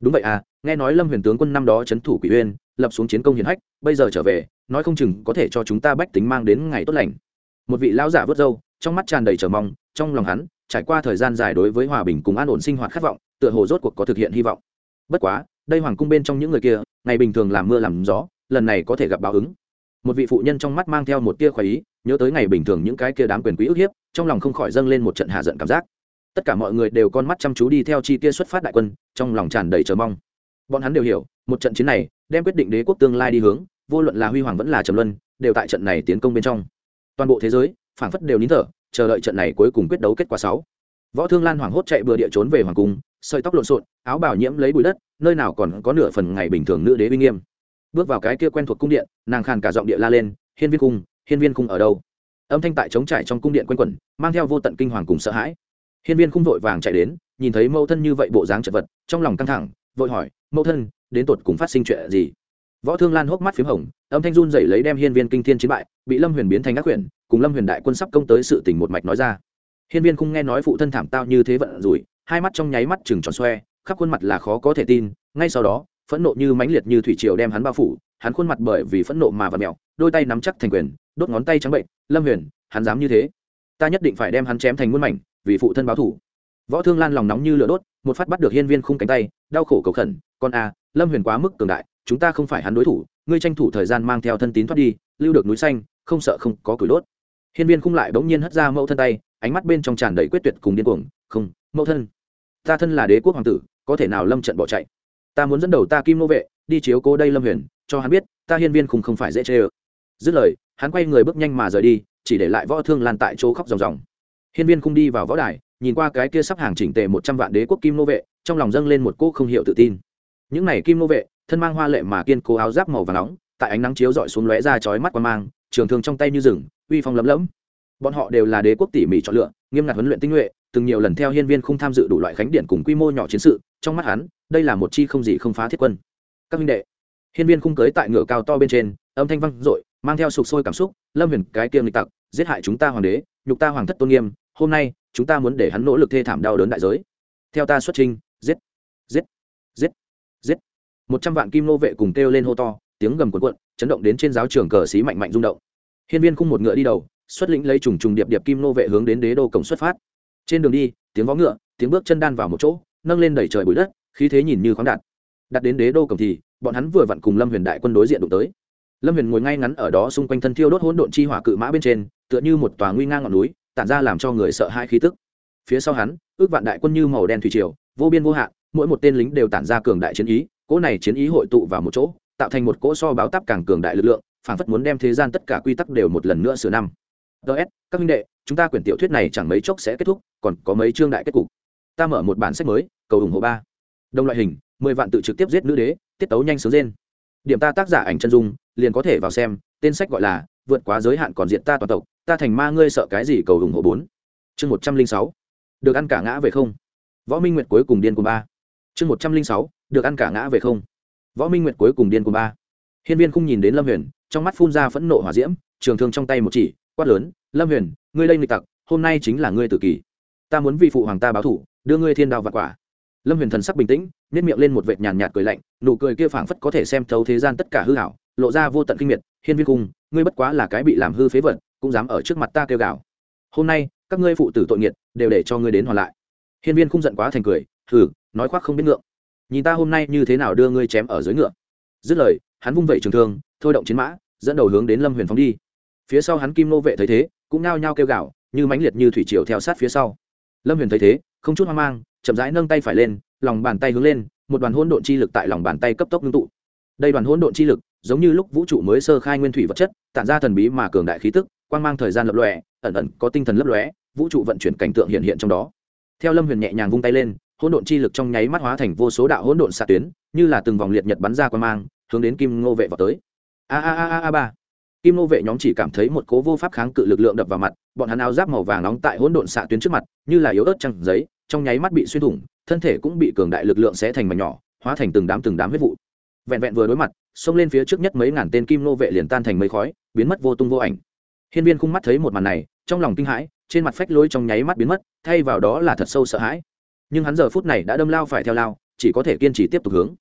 Đúng vậy à nghe nói lâm huyền tướng quân năm đó c h ấ n thủ quỷ uyên, lập xuống chiến công hiển hách, bây giờ trở về, nói không chừng có thể cho chúng ta bách tính mang đến ngày tốt lành. Một vị lão giả vớt râu, trong mắt tràn đầy trờ mong, trong lòng hắn, trải qua thời gian dài đối với hòa bình cùng an ổn sinh hoạt khát vọng, tựa hồ rốt cuộc có thực hiện hy vọng. Bất quá, đây hoàng cung bên trong những người kia, ngày bình thường làm mưa làm gió, lần này có thể gặp báo ứng. Một vị phụ nhân trong mắt mang theo một tia khoái ý nhớ tới ngày bình thường những cái kia đám quyền quý ức hiếp, trong lòng không khỏi dâng lên một trận hạ giận cảm giác. Tất cả mọi người đều con mắt chăm chú đi theo chi kia xuất phát đại quân, trong lòng tràn đầy chờ mong. Bọn hắn đều hiểu, một trận chiến này đem quyết định đế quốc tương lai đi hướng, vô luận là huy hoàng vẫn là trầm luân, đều tại trận này tiến công bên trong. Toàn bộ thế giới, phảng phất đều nín thở, chờ đợi trận này cuối cùng quyết đấu kết quả sáu. Võ thương lan hoảng hốt chạy bừa địa trốn về hoàng cung, sợi tóc lộn xộn, áo bào nhiễm lấy bụi đất, nơi nào còn có nửa phần ngày bình thường nữ đế uy nghiêm. Bước vào cái kia quen thuộc cung điện, nàng khàn cả giọng địa la lên, hiên viên cung hiên viên cung ở đâu? Âm thanh tại trống trải trong cung điện quanh quẩn, mang theo vô tận kinh hoàng cùng sợ hãi. Hiên viên Cung vội vàng chạy đến, nhìn thấy mẫu thân như vậy bộ dáng chật vật, trong lòng căng thẳng, vội hỏi, mẫu thân, đến tột cùng phát sinh chuyện gì? Võ thương lan hốc mắt p h í m hồng, âm thanh run dậy lấy đem hiên viên kinh thiên chiến bại, bị lâm huyền biến thành ác quyển cùng lâm huyền đại quân sắp công tới sự tình một mạch nói ra. Hiên viên Cung nghe nói phụ thân thảm tao như thế vận rủi, hai mắt trong nháy mắt chừng tròn xoe, khắp khuôn mặt là khó có thể tin, ngay sau đó, phẫn nộ như mãnh liệt như thủy triều đem hắn bao phủ, hắn khuôn mặt bởi vì phẫn nộ mà và mẹo đôi tay nắm chắc thành quyền đốt ngón tay trắng bệnh, lâm huyền, hắn dám như thế? Ta nhất định phải đem hắn chém thành muôn mảnh, vì phụ thân báo thủ võ thương lan lòng nóng như lửa đốt, một phát bắt được hiên viên khung cánh tay, đau khổ cầu khẩn, con a lâm huyền quá mức cường đại, chúng ta không phải hắn đối thủ, ngươi tranh thủ thời gian mang theo thân tín thoát đi, lưu được núi xanh, không sợ không có cửi đốt. Hiên viên khung lại bỗng nhiên hất ra mẫu thân tay, ánh mắt bên trong tràn đầy quyết tuyệt cùng điên cuồng, không, mẫu thân, ta thân là đế quốc hoàng tử, có thể nào lâm trận bỏ chạy? Ta muốn dẫn đầu ta kim nô vệ, đi chiếu cố đây lâm huyền, cho hắn biết, ta hiên viên khung không phải dễ chê ơ. Dứt lời hắn quay người bước nhanh mà rời đi, chỉ để lại võ thương lan tại chỗ khóc ròng ròng. Hiên viên khung đi vào võ đài, nhìn qua cái kia sắp hàng chỉnh tề một trăm vạn đế quốc kim nô vệ, trong lòng dâng lên một cỗ không hiểu tự tin. Những này kim nô vệ, thân mang hoa lệ mà kiên cố áo giáp màu và nóng, tại ánh nắng chiếu rọi xuống lóe ra chói mắt qua mang, trường thương trong tay như rừng, uy phong lấm lẫm. Bọn họ đều là đế quốc tỉ mỉ chọn lựa, nghiêm ngặt huấn luyện tinh nhuệ, từng nhiều lần theo hiên viên không tham dự đủ loại khánh điện cùng quy mô nhỏ chiến sự, trong mắt hắn, đây là một chi không gì không phá thiết quân. Các minh đệ, hiên viên khung cưới tại ngựa cao to bên trên, âm thanh vang dội mang theo sục sôi cảm xúc, lâm huyền cái kia lịch tặc, giết hại chúng ta hoàng đế, nhục ta hoàng thất tôn nghiêm, hôm nay, chúng ta muốn để hắn nỗ lực thê thảm đau đớn đại giới. Theo ta xuất trình, giết giết giết giết. Một trăm vạn kim nô vệ cùng kêu lên hô to, tiếng gầm cuộn cuộn, chấn động đến trên giáo trường cờ xí mạnh mạnh rung động. Hiên viên khung một ngựa đi đầu, xuất lĩnh lấy trùng trùng điệp điệp kim nô vệ hướng đến đế đô cổng xuất phát. Trên đường đi, tiếng vó ngựa, tiếng bước chân đan vào một chỗ, nâng lên đẩy trời bụi đất, khí thế nhìn như khoáng đạt. Đặt đến đế đô cổng thì, bọn hắn vừa vặn cùng lâm huyền đại quân đối diện đụng tới lâm huyền ngồi ngay ngắn ở đó xung quanh thân thiêu đốt hỗn độn chi hỏa cự mã bên trên, tựa như một tòa nguy ngang ngọn núi, tản ra làm cho người sợ hai khí tức. Phía sau hắn, ước vạn đại quân như màu đen thủy triều, vô biên vô hạn, mỗi một tên lính đều tản ra cường đại chiến ý, cỗ này chiến ý hội tụ vào một chỗ, tạo thành một cỗ so báo táp càng cường đại lực lượng, phảng phất muốn đem thế gian tất cả quy tắc đều một lần nữa sửa năm. Ts các minh đệ, chúng ta quyển tiểu thuyết này chẳng mấy chốc sẽ kết thúc, còn có mấy chương đại kết cục. Ta mở một bản sách mới, cầu ủng hộ ba. Đồng loại hình, mười vạn tự trực tiếp giết nữ đế, tiết tấu nhanh sướng lên điểm ta tác giả ảnh chân dung, liền có thể vào xem, tên sách gọi là, vượt quá giới hạn còn diện ta toàn tộc, ta thành ma ngươi sợ cái gì cầu ủng hộ bốn. Chương một trăm linh sáu. Được ăn cả ngã về không. Võ minh nguyệt cuối cùng điên cùng ba. Chương một trăm linh sáu. Được ăn cả ngã về không. Võ minh nguyệt cuối cùng điên cùng ba. Hiên viên không nhìn đến lâm huyền, trong mắt phun ra phẫn nộ hỏa diễm, trường thương trong tay một chỉ, quát lớn, lâm huyền, ngươi lây nghịch tặc, hôm nay chính là ngươi tử kỳ. Ta muốn vì phụ hoàng ta báo thủ đưa ngươi thiên đao vặt quả lâm huyền thần sắc bình tĩnh nếp miệng lên một vệt nhàn nhạt cười lạnh, nụ cười kia phảng phất có thể xem thấu thế gian tất cả hư hảo lộ ra vô tận kinh miệt, hiên viên cung, ngươi bất quá là cái bị làm hư phế vật, cũng dám ở trước mặt ta kêu gào. Hôm nay, các ngươi phụ tử tội nghiệt, đều để cho ngươi đến hoàn lại. Hiên viên Cung giận quá thành cười thử nói khoác không biết ngượng. Nhìn ta hôm nay như thế nào đưa ngươi chém ở dưới ngựa. Dứt lời, hắn vung vẩy trường thương, thôi động chiến mã, dẫn đầu hướng đến lâm huyền phóng đi. Phía sau hắn kim nô vệ thấy thế, cũng nao nhao kêu gào, như mãnh liệt như thủy triều theo sát phía sau. Lâm huyền thấy thế, không chút hoang mang chậm rãi nâng tay phải lên, lòng bàn tay hướng lên, một đoàn hỗn độn chi lực tại lòng bàn tay cấp tốc ngưng tụ. Đây đoàn hỗn độn chi lực, giống như lúc vũ trụ mới sơ khai nguyên thủy vật chất, tản ra thần bí mà cường đại khí tức, quang mang thời gian lập lòe, ẩn ẩn có tinh thần lấp lóe, vũ trụ vận chuyển cảnh tượng hiện hiện trong đó. Theo lâm huyền nhẹ nhàng vung tay lên, hỗn độn chi lực trong nháy mắt hóa thành vô số đạo hỗn độn xạ tuyến, như là từng vòng liệt nhật bắn ra quang mang, hướng đến kim ngô vệ vào tới. A a a a ba. Kim ngô vệ nhóm chỉ cảm thấy một cố vô pháp kháng cự lực lượng đập vào mặt, bọn hắn áo giáp màu vàng nóng tại hỗn độn xạ tuyến trước mặt, như là yếu ớt trăng giấy trong nháy mắt bị xuyên thủng, thân thể cũng bị cường đại lực lượng xé thành mảnh nhỏ, hóa thành từng đám từng đám huyết vụ. Vẹn vẹn vừa đối mặt, xông lên phía trước nhất mấy ngàn tên kim nô vệ liền tan thành mây khói, biến mất vô tung vô ảnh. Hiên viên khung mắt thấy một màn này, trong lòng kinh hãi, trên mặt phách lối trong nháy mắt biến mất, thay vào đó là thật sâu sợ hãi. Nhưng hắn giờ phút này đã đâm lao phải theo lao, chỉ có thể kiên trì tiếp tục hướng.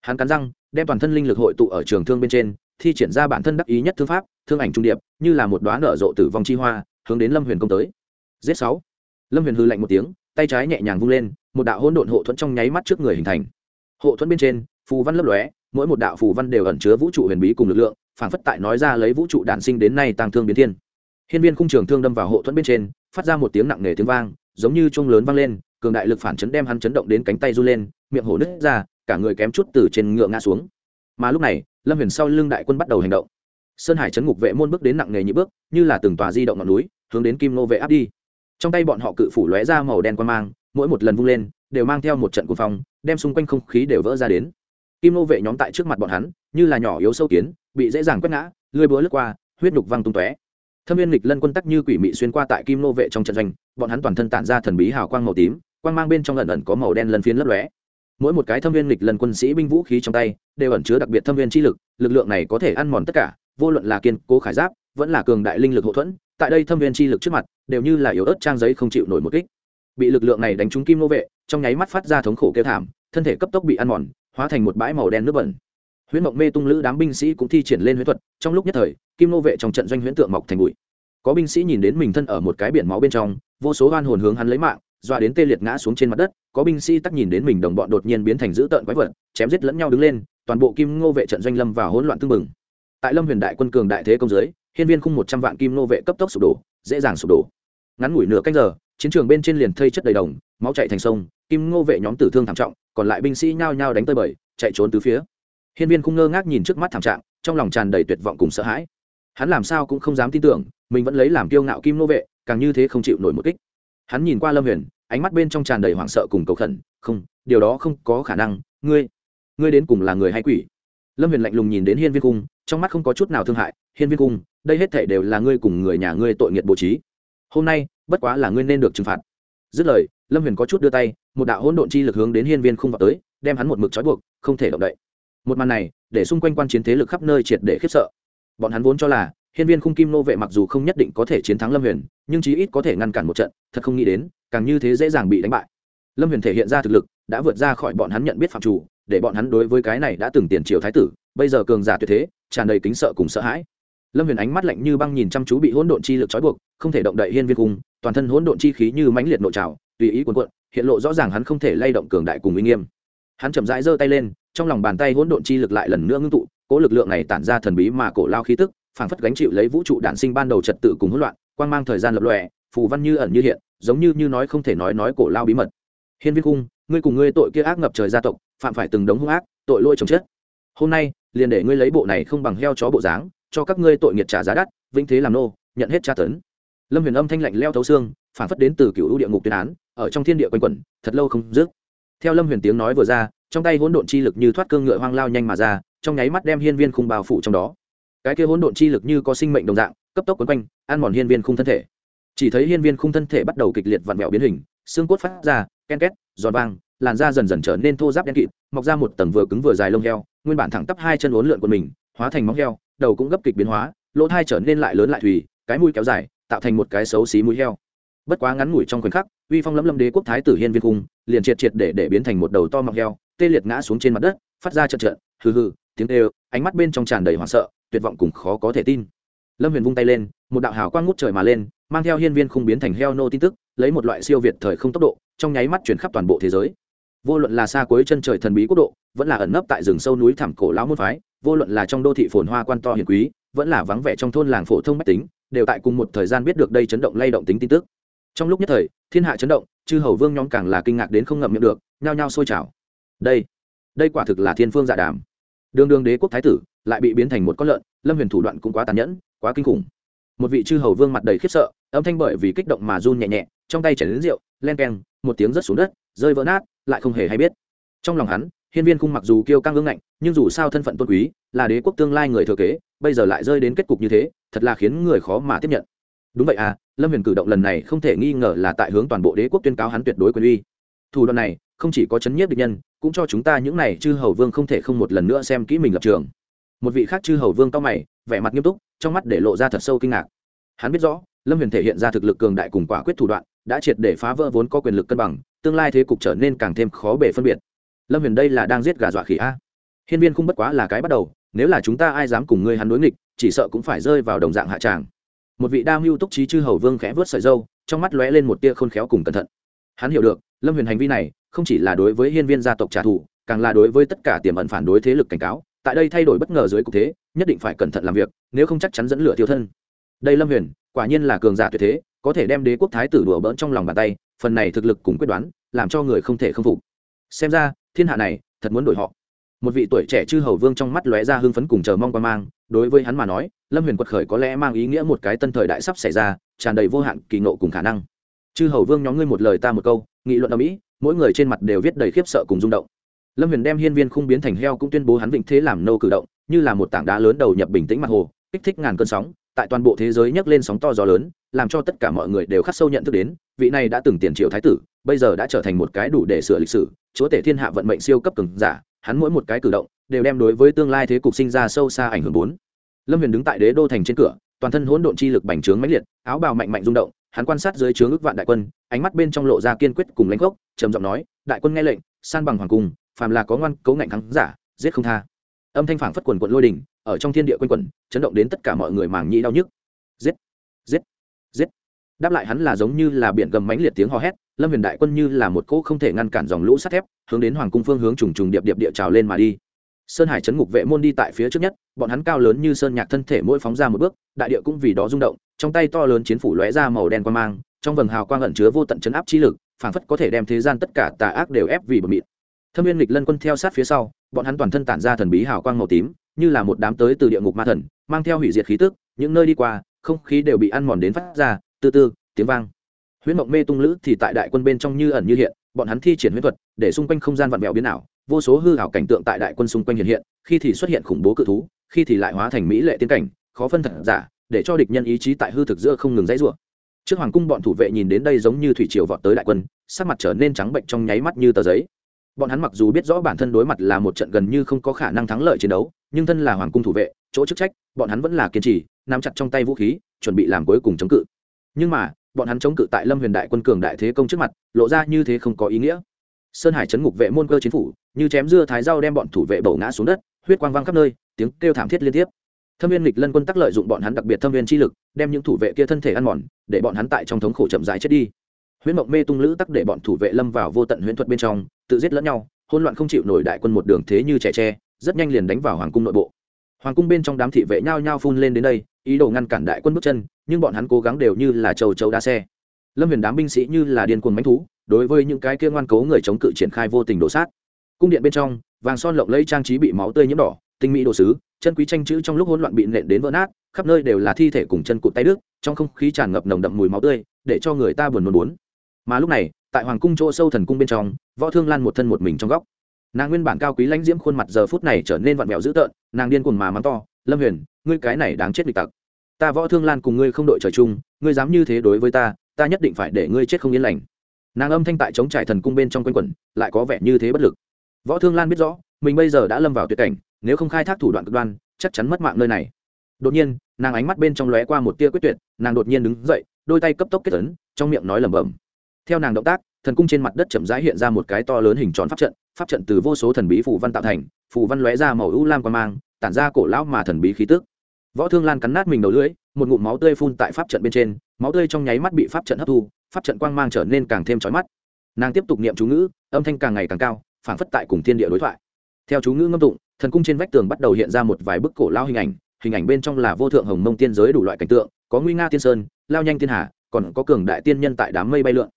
Hắn cắn răng, đem toàn thân linh lực hội tụ ở trường thương bên trên, thi triển ra bản thân đắc ý nhất thương pháp, thương ảnh trung điệp, như là một đóa nở rộ tử vong chi hoa, hướng đến lâm huyền công tới. Giết sáu. Lâm huyền hư lạnh một tiếng tay trái nhẹ nhàng vung lên, một đạo hỗn độn hộ thuẫn trong nháy mắt trước người hình thành. Hộ thuẫn bên trên, phù văn lấp lóe, mỗi một đạo phù văn đều ẩn chứa vũ trụ huyền bí cùng lực lượng phảng phất tại nói ra lấy vũ trụ đản sinh đến nay tăng thương biến thiên. Hiên viên khung trường thương đâm vào hộ thuẫn bên trên, phát ra một tiếng nặng nề tiếng vang, giống như chuông lớn vang lên, cường đại lực phản chấn đem hắn chấn động đến cánh tay du lên, miệng hổ nứt ra, cả người kém chút từ trên ngựa ngã xuống. Mà lúc này, lâm huyền sau lưng đại quân bắt đầu hành động. Sơn hải chấn ngục vệ môn bước đến nặng nề nhị bước, như là từng tòa di động ngọn núi, hướng đến kim nô vệ áp đi trong tay bọn họ cự phủ lóe ra màu đen quan mang, mỗi một lần vung lên, đều mang theo một trận cuồng phong, đem xung quanh không khí đều vỡ ra đến. Kim nô vệ nhóm tại trước mặt bọn hắn, như là nhỏ yếu sâu kiến, bị dễ dàng quét ngã lưới búa lướt qua, huyết đục văng tung tóe. Thâm viên lịch lân quân tắc như quỷ mị xuyên qua tại kim nô vệ trong trận doanh, bọn hắn toàn thân tản ra thần bí hào quang màu tím, quang mang bên trong lần ẩn có màu đen lân phiến lấp lóe. Mỗi một cái thâm viên lịch lân quân sĩ binh vũ khí trong tay, đều ẩn chứa đặc biệt thâm viên chi lực lực lượng này có thể ăn mòn tất cả, vô luận là kiên cố khải giáp vẫn là cường đại linh lực hậu thuẫn, tại đây thâm viên chi lực trước mặt, đều như là yếu ớt trang giấy không chịu nổi một kích. Bị lực lượng này đánh trúng kim nô vệ, trong nháy mắt phát ra thống khổ kêu thảm, thân thể cấp tốc bị ăn mòn, hóa thành một bãi màu đen nước bẩn. Huyễn mộng mê tung lữ đám binh sĩ cũng thi triển lên huyễn thuật, trong lúc nhất thời, kim nô vệ trong trận doanh huyễn tượng mọc thành bụi. Có binh sĩ nhìn đến mình thân ở một cái biển máu bên trong, vô số oan hồn hướng hắn lấy mạng, dọa đến tê liệt ngã xuống trên mặt đất, có binh sĩ tắc nhìn đến mình đồng bọn đột nhiên biến thành dữ tợn quái vật, chém giết lẫn nhau đứng lên, toàn bộ kim ngô vệ trận doanh lâm vào hỗn loạn tương mừng tại lâm huyền đại quân cường đại thế công giới hiên viên khung một trăm vạn kim ngô vệ cấp tốc sụp đổ, dễ dàng sụp đổ. Ngắn ngủi nửa canh giờ, chiến trường bên trên liền thây chất đầy đồng, máu chạy thành sông, kim ngô vệ nhóm tử thương thảm trọng, còn lại binh sĩ nhao nhao đánh tơi bời, chạy trốn từ phía. Hiên viên khung ngơ ngác nhìn trước mắt thảm trạng, trong lòng tràn đầy tuyệt vọng cùng sợ hãi. Hắn làm sao cũng không dám tin tưởng, mình vẫn lấy làm kiêu ngạo kim nô vệ, càng như thế không chịu nổi một kích. Hắn nhìn qua lâm huyền, ánh mắt bên trong tràn đầy hoảng sợ cùng cầu khẩn, không, điều đó không có khả năng, ngươi ngươi đến cùng là người hay quỷ? Lâm huyền lạnh lùng nhìn đến hiên viên cung trong mắt không có chút nào thương hại, hiên viên cung đây hết thể đều là ngươi cùng người nhà ngươi tội nghiệt bố trí. Hôm nay, bất quá là ngươi nên được trừng phạt. Dứt lời, lâm huyền có chút đưa tay, một đạo hỗn độn chi lực hướng đến hiên viên khung vào tới, đem hắn một mực trói buộc, không thể động đậy. Một màn này, để xung quanh quan chiến thế lực khắp nơi triệt để khiếp sợ. Bọn hắn vốn cho là, hiên viên khung kim nô vệ mặc dù không nhất định có thể chiến thắng lâm huyền, nhưng chí ít có thể ngăn cản một trận, thật không nghĩ đến, càng như thế dễ dàng bị đánh bại. Lâm huyền thể hiện ra thực lực, đã vượt ra khỏi bọn hắn nhận biết phạm chủ, để bọn hắn đối với cái này đã từng tiền triều thái tử, bây giờ cường giả tuyệt thế, tràn đầy kính sợ cùng sợ hãi lâm huyền ánh mắt lạnh như băng nhìn chăm chú bị hỗn độn chi lực trói buộc, không thể động đậy hiên viên cung, toàn thân hỗn độn chi khí như mãnh liệt nội trào, tùy ý cuồn cuộn, hiện lộ rõ ràng hắn không thể lay động cường đại cùng uy nghiêm. Hắn chậm rãi giơ tay lên, trong lòng bàn tay hỗn độn chi lực lại lần nữa ngưng tụ, cố lực lượng này tản ra thần bí mà cổ lao khí tức, phảng phất gánh chịu lấy vũ trụ đản sinh ban đầu trật tự cùng hỗn loạn, quang mang thời gian lập lòe, phù văn như ẩn như hiện, giống như như nói không thể nói nói cổ lao bí mật. Hiên viên cung, ngươi cùng ngươi tội kia ác ngập trời gia tộc, phạm phải từng đống hung ác, tội lỗi chồng chết. Hôm nay, liền để ngươi lấy bộ này không bằng heo chó bộ dáng cho các ngươi tội nghiệt trả giá đắt, vĩnh thế làm nô, nhận hết tra tấn. Lâm huyền âm thanh lạnh leo thấu xương, phản phất đến từ cựu ưu địa ngục tuyên án, ở trong thiên địa quanh quẩn, thật lâu không dứt. Theo lâm huyền tiếng nói vừa ra, trong tay hỗn độn chi lực như thoát cương ngựa hoang lao nhanh mà ra, trong nháy mắt đem hiên viên khung bao phủ trong đó. Cái kia hỗn độn chi lực như có sinh mệnh đồng dạng, cấp tốc quấn quanh, ăn mòn hiên viên khung thân thể. Chỉ thấy hiên viên khung thân thể bắt đầu kịch liệt vặn vẹo biến hình, xương cốt phát ra, ken két, giòn vang, làn da dần dần trở nên thô ráp đen kịt, mọc ra một tầng vừa cứng vừa dài lông heo, nguyên bản thẳng tắp hai chân uốn lượn của mình, hóa thành móng heo đầu cũng gấp kịch biến hóa, lỗ thai trở nên lại lớn lại thùy, cái mũi kéo dài, tạo thành một cái xấu xí mũi heo. Bất quá ngắn ngủi trong khoảnh khắc, uy phong lẫm lâm đế quốc thái tử hiên viên cung, liền triệt triệt để để biến thành một đầu to mọc heo, tê liệt ngã xuống trên mặt đất, phát ra trận trận hừ hừ, tiếng đều ánh mắt bên trong tràn đầy hoảng sợ, tuyệt vọng cùng khó có thể tin. Lâm huyền vung tay lên, một đạo hào quang ngút trời mà lên, mang theo hiên viên khung biến thành heo nô tin tức, lấy một loại siêu việt thời không tốc độ, trong nháy mắt chuyển khắp toàn bộ thế giới. Vô luận là xa cuối chân trời thần bí quốc độ, vẫn là ẩn nấp tại rừng sâu núi thẳm cổ lão môn phái vô luận là trong đô thị phồn hoa quan to hiền quý, vẫn là vắng vẻ trong thôn làng phổ thông mách tính, đều tại cùng một thời gian biết được đây chấn động lay động tính tin tức. Trong lúc nhất thời, thiên hạ chấn động, chư hầu vương nhóm càng là kinh ngạc đến không ngậm miệng được, nhao nhao sôi trào. Đây đây quả thực là thiên phương dạ đàm. Đường đường đế quốc thái tử lại bị biến thành một con lợn, lâm huyền thủ đoạn cũng quá tàn nhẫn, quá kinh khủng. Một vị chư hầu vương mặt đầy khiếp sợ, âm thanh bởi vì kích động mà run nhẹ nhẹ, trong tay chảy đến rượu, len keng, một tiếng rớt xuống đất, rơi vỡ nát, lại không hề hay biết. Trong lòng hắn hiên viên cung mặc dù kiêu căng ngưng ngạnh, nhưng dù sao thân phận tôn quý, là đế quốc tương lai người thừa kế, bây giờ lại rơi đến kết cục như thế, thật là khiến người khó mà tiếp nhận. Đúng vậy à lâm huyền cử động lần này không thể nghi ngờ là tại hướng toàn bộ đế quốc tuyên cáo hắn tuyệt đối quyền uy. Thủ đoạn này, không chỉ có chấn nhiếp địch nhân, cũng cho chúng ta những này chư hầu vương không thể không một lần nữa xem kỹ mình lập trường. Một vị khác chư hầu vương cao mày, vẻ mặt nghiêm túc, trong mắt để lộ ra thật sâu kinh ngạc. Hắn biết rõ, lâm huyền thể hiện ra thực lực cường đại cùng quả quyết thủ đoạn, đã triệt để phá vỡ vốn có quyền lực cân bằng, tương lai thế cục trở nên càng thêm khó bể phân biệt lâm huyền đây là đang giết gà dọa khỉ a. Hiên viên không bất quá là cái bắt đầu, nếu là chúng ta ai dám cùng ngươi hắn đối nghịch, chỉ sợ cũng phải rơi vào đồng dạng hạ tràng. Một vị đa mưu túc trí chư hầu vương khẽ vớt sợi dâu trong mắt lóe lên một tia khôn khéo cùng cẩn thận. Hắn hiểu được, lâm huyền hành vi này, không chỉ là đối với hiên viên gia tộc trả thù, càng là đối với tất cả tiềm ẩn phản đối thế lực cảnh cáo, tại đây thay đổi bất ngờ dưới cục thế, nhất định phải cẩn thận làm việc, nếu không chắc chắn dẫn lửa tiêu thân. Đây lâm huyền, quả nhiên là cường giả tuyệt thế, có thể đem đế quốc thái tử đùa bỡn trong lòng bàn tay, phần này thực lực cùng quyết đoán, làm cho người không thể không phục. Xem ra thiên hạ này, thật muốn đổi họ. Một vị tuổi trẻ chư hầu vương trong mắt lóe ra hưng phấn cùng chờ mong qua mang, đối với hắn mà nói, lâm huyền quật khởi có lẽ mang ý nghĩa một cái tân thời đại sắp xảy ra, tràn đầy vô hạn kỳ nộ cùng khả năng. Chư hầu vương nhóm ngươi một lời ta một câu, nghị luận ở mỹ mỗi người trên mặt đều viết đầy khiếp sợ cùng rung động. Lâm huyền đem hiên viên khung biến thành heo cũng tuyên bố hắn vĩnh thế làm nâu cử động, như là một tảng đá lớn đầu nhập bình tĩnh mặt hồ, kích thích ngàn cơn sóng, tại toàn bộ thế giới nhấc lên sóng to gió lớn, làm cho tất cả mọi người đều khắc sâu nhận thức đến, vị này đã từng tiền triệu thái tử bây giờ đã trở thành một cái đủ để sửa lịch sử, chúa tể thiên hạ vận mệnh siêu cấp cường giả, hắn mỗi một cái cử động đều đem đối với tương lai thế cục sinh ra sâu xa ảnh hưởng bốn. Lâm huyền đứng tại đế đô thành trên cửa, toàn thân hỗn độn chi lực bành trướng mãnh liệt, áo bào mạnh mạnh rung động, hắn quan sát dưới trướng ước vạn đại quân, ánh mắt bên trong lộ ra kiên quyết cùng lãnh gốc, trầm giọng nói, đại quân nghe lệnh, san bằng hoàng cung, phàm là có ngoan cấu ngạnh thắng giả, giết không tha. Âm thanh phảng phất quần quận lôi đình, ở trong thiên địa quanh quẩn, chấn động đến tất cả mọi người màng nhĩ đau nhức. Giết giết giết. Đáp lại hắn là giống như là biển gầm mãnh liệt tiếng hò hét lâm huyền đại quân như là một cỗ không thể ngăn cản dòng lũ sắt thép, hướng đến hoàng cung phương hướng trùng trùng điệp điệp địa trào lên mà đi. Sơn hải chấn ngục vệ môn đi tại phía trước nhất, bọn hắn cao lớn như sơn nhạc thân thể mỗi phóng ra một bước, đại địa cũng vì đó rung động, trong tay to lớn chiến phủ lóe ra màu đen quan mang, trong vầng hào quang ẩn chứa vô tận chấn áp chi lực, phảng phất có thể đem thế gian tất cả tà ác đều ép vì bờ mịt. Thâm viên lịch lân quân theo sát phía sau, bọn hắn toàn thân tản ra thần bí hào quang màu tím, như là một đám tới từ địa ngục ma thần, mang theo hủy diệt khí tức, những nơi đi qua, không khí đều bị ăn mòn đến phát ra, từ từ, tiếng vang huyễn mộng mê tung lữ thì tại đại quân bên trong như ẩn như hiện, bọn hắn thi triển huyễn thuật, để xung quanh không gian vặn vẹo biến ảo, vô số hư ảo cảnh tượng tại đại quân xung quanh hiện hiện, khi thì xuất hiện khủng bố cự thú, khi thì lại hóa thành mỹ lệ tiên cảnh, khó phân thật giả, để cho địch nhân ý chí tại hư thực giữa không ngừng dãy rủa. Trước hoàng cung bọn thủ vệ nhìn đến đây giống như thủy triều vọt tới đại quân, sắc mặt trở nên trắng bệnh trong nháy mắt như tờ giấy. Bọn hắn mặc dù biết rõ bản thân đối mặt là một trận gần như không có khả năng thắng lợi chiến đấu, nhưng thân là hoàng cung thủ vệ, chỗ chức trách, bọn hắn vẫn là kiên trì, nắm chặt trong tay vũ khí, chuẩn bị làm cuối cùng chống cự. Nhưng mà bọn hắn chống cự tại lâm huyền đại quân cường đại thế công trước mặt, lộ ra như thế không có ý nghĩa. Sơn hải chấn ngục vệ môn cơ chính phủ, như chém dưa thái dao đem bọn thủ vệ bầu ngã xuống đất, huyết quang văng khắp nơi, tiếng kêu thảm thiết liên tiếp. Thâm viên nghịch lân quân tắc lợi dụng bọn hắn đặc biệt thâm viên chi lực, đem những thủ vệ kia thân thể ăn mòn, để bọn hắn tại trong thống khổ chậm rãi chết đi. Huyễn mộng mê tung lữ tắc để bọn thủ vệ lâm vào vô tận huyễn thuật bên trong, tự giết lẫn nhau hôn loạn không chịu nổi đại quân một đường thế như trẻ tre, rất nhanh liền đánh vào hoàng cung nội bộ hoàng cung bên trong đám thị vệ nhao nhao phun lên đến đây, ý đồ ngăn cản đại quân bước chân, nhưng bọn hắn cố gắng đều như là trầu trầu đa xe. Lâm huyền đám binh sĩ như là điên cuồng mánh thú, đối với những cái kia ngoan cố người chống cự triển khai vô tình đổ sát. Cung điện bên trong, vàng son lộng lẫy trang trí bị máu tươi nhiễm đỏ, tinh mỹ đồ sứ, chân quý tranh chữ trong lúc hỗn loạn bị nện đến vỡ nát, khắp nơi đều là thi thể cùng chân cụt tay đức trong không khí tràn ngập nồng đậm mùi máu tươi, để cho người ta buồn nôn muốn mà lúc này, tại hoàng cung chỗ sâu thần cung bên trong, võ thương lan một thân một mình trong góc nàng nguyên bản cao quý lãnh diễm khuôn mặt giờ phút này trở nên vặn vẹo dữ tợn, nàng điên cuồng mà mắng to, lâm huyền, ngươi cái này đáng chết địch tặc. Ta võ thương lan cùng ngươi không đội trời chung, ngươi dám như thế đối với ta ta nhất định phải để ngươi chết không yên lành. Nàng âm thanh tại chống trải thần cung bên trong quanh quẩn, lại có vẻ như thế bất lực. Võ thương lan biết rõ, mình bây giờ đã lâm vào tuyệt cảnh, nếu không khai thác thủ đoạn cực đoan, chắc chắn mất mạng nơi này. Đột nhiên, nàng ánh mắt bên trong lóe qua một tia quyết tuyệt, nàng đột nhiên đứng dậy, đôi tay cấp tốc kết tấn trong miệng nói lẩm bẩm. Theo nàng động tác, thần cung trên mặt đất chậm rãi hiện ra một cái to lớn hình tròn pháp trận pháp trận từ vô số thần bí phù văn tạo thành, phù văn lóe ra màu ưu lam quan mang, tản ra cổ lão mà thần bí khí tức. Võ thương lan cắn nát mình đầu lưỡi, một ngụm máu tươi phun tại pháp trận bên trên, máu tươi trong nháy mắt bị pháp trận hấp thu, pháp trận quang mang trở nên càng thêm trói mắt. Nàng tiếp tục niệm chú ngữ, âm thanh càng ngày càng cao, phảng phất tại cùng thiên địa đối thoại. Theo chú ngữ ngâm tụng, thần cung trên vách tường bắt đầu hiện ra một vài bức cổ lao hình ảnh hình ảnh bên trong là vô thượng hồng mông tiên giới đủ loại cảnh tượng, có nguy nga tiên sơn, lao nhanh tiên hà, còn có cường đại tiên nhân tại đám mây bay lượn.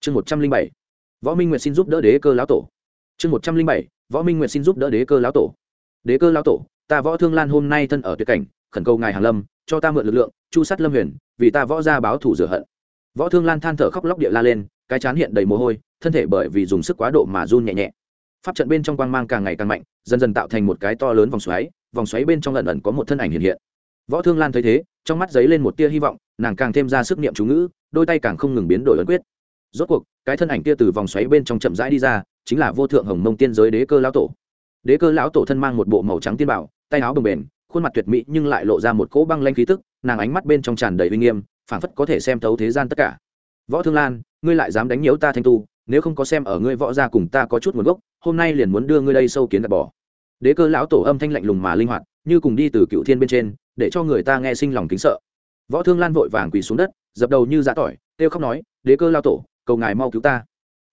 Chương một trăm linh bảy, võ minh nguyệt xin giúp đỡ đế cơ lão tổ chương một trăm linh bảy, võ minh nguyệt xin giúp đỡ đế cơ lão tổ. Đế cơ lão tổ, ta võ thương lan hôm nay thân ở tuyệt cảnh, khẩn cầu ngài hàn lâm, cho ta mượn lực lượng, chu sát lâm huyền, vì ta võ ra báo thủ rửa hận. Võ thương lan than thở khóc lóc địa la lên, cái chán hiện đầy mồ hôi, thân thể bởi vì dùng sức quá độ mà run nhẹ nhẹ. Pháp trận bên trong quang mang càng ngày càng mạnh, dần dần tạo thành một cái to lớn vòng xoáy vòng xoáy bên trong lần ẩn có một thân ảnh hiện hiện. Võ thương lan thấy thế, trong mắt giấy lên một tia hy vọng, nàng càng thêm ra sức niệm chú ngữ, đôi tay càng không ngừng biến đổi ấn quyết. Rốt cuộc, cái thân ảnh kia từ vòng xoáy bên trong chậm rãi đi ra chính là vô thượng hồng mông tiên giới đế cơ lão tổ. Đế cơ lão tổ thân mang một bộ màu trắng tiên bảo, tay áo bồng bềnh, khuôn mặt tuyệt mỹ nhưng lại lộ ra một cỗ băng lanh khí tức, nàng ánh mắt bên trong tràn đầy uy nghiêm, phảng phất có thể xem thấu thế gian tất cả. Võ thương lan, ngươi lại dám đánh nhiễu ta thanh tu, nếu không có xem ở ngươi võ gia cùng ta có chút nguồn gốc, hôm nay liền muốn đưa ngươi đây sâu kiến gạt bỏ. Đế cơ lão tổ âm thanh lạnh lùng mà linh hoạt, như cùng đi từ cựu thiên bên trên, để cho người ta nghe sinh lòng kính sợ. Võ thương lan vội vàng quỳ xuống đất, dập đầu như giã tỏi têu khóc nói, đế cơ lao tổ, cầu ngài mau cứu ta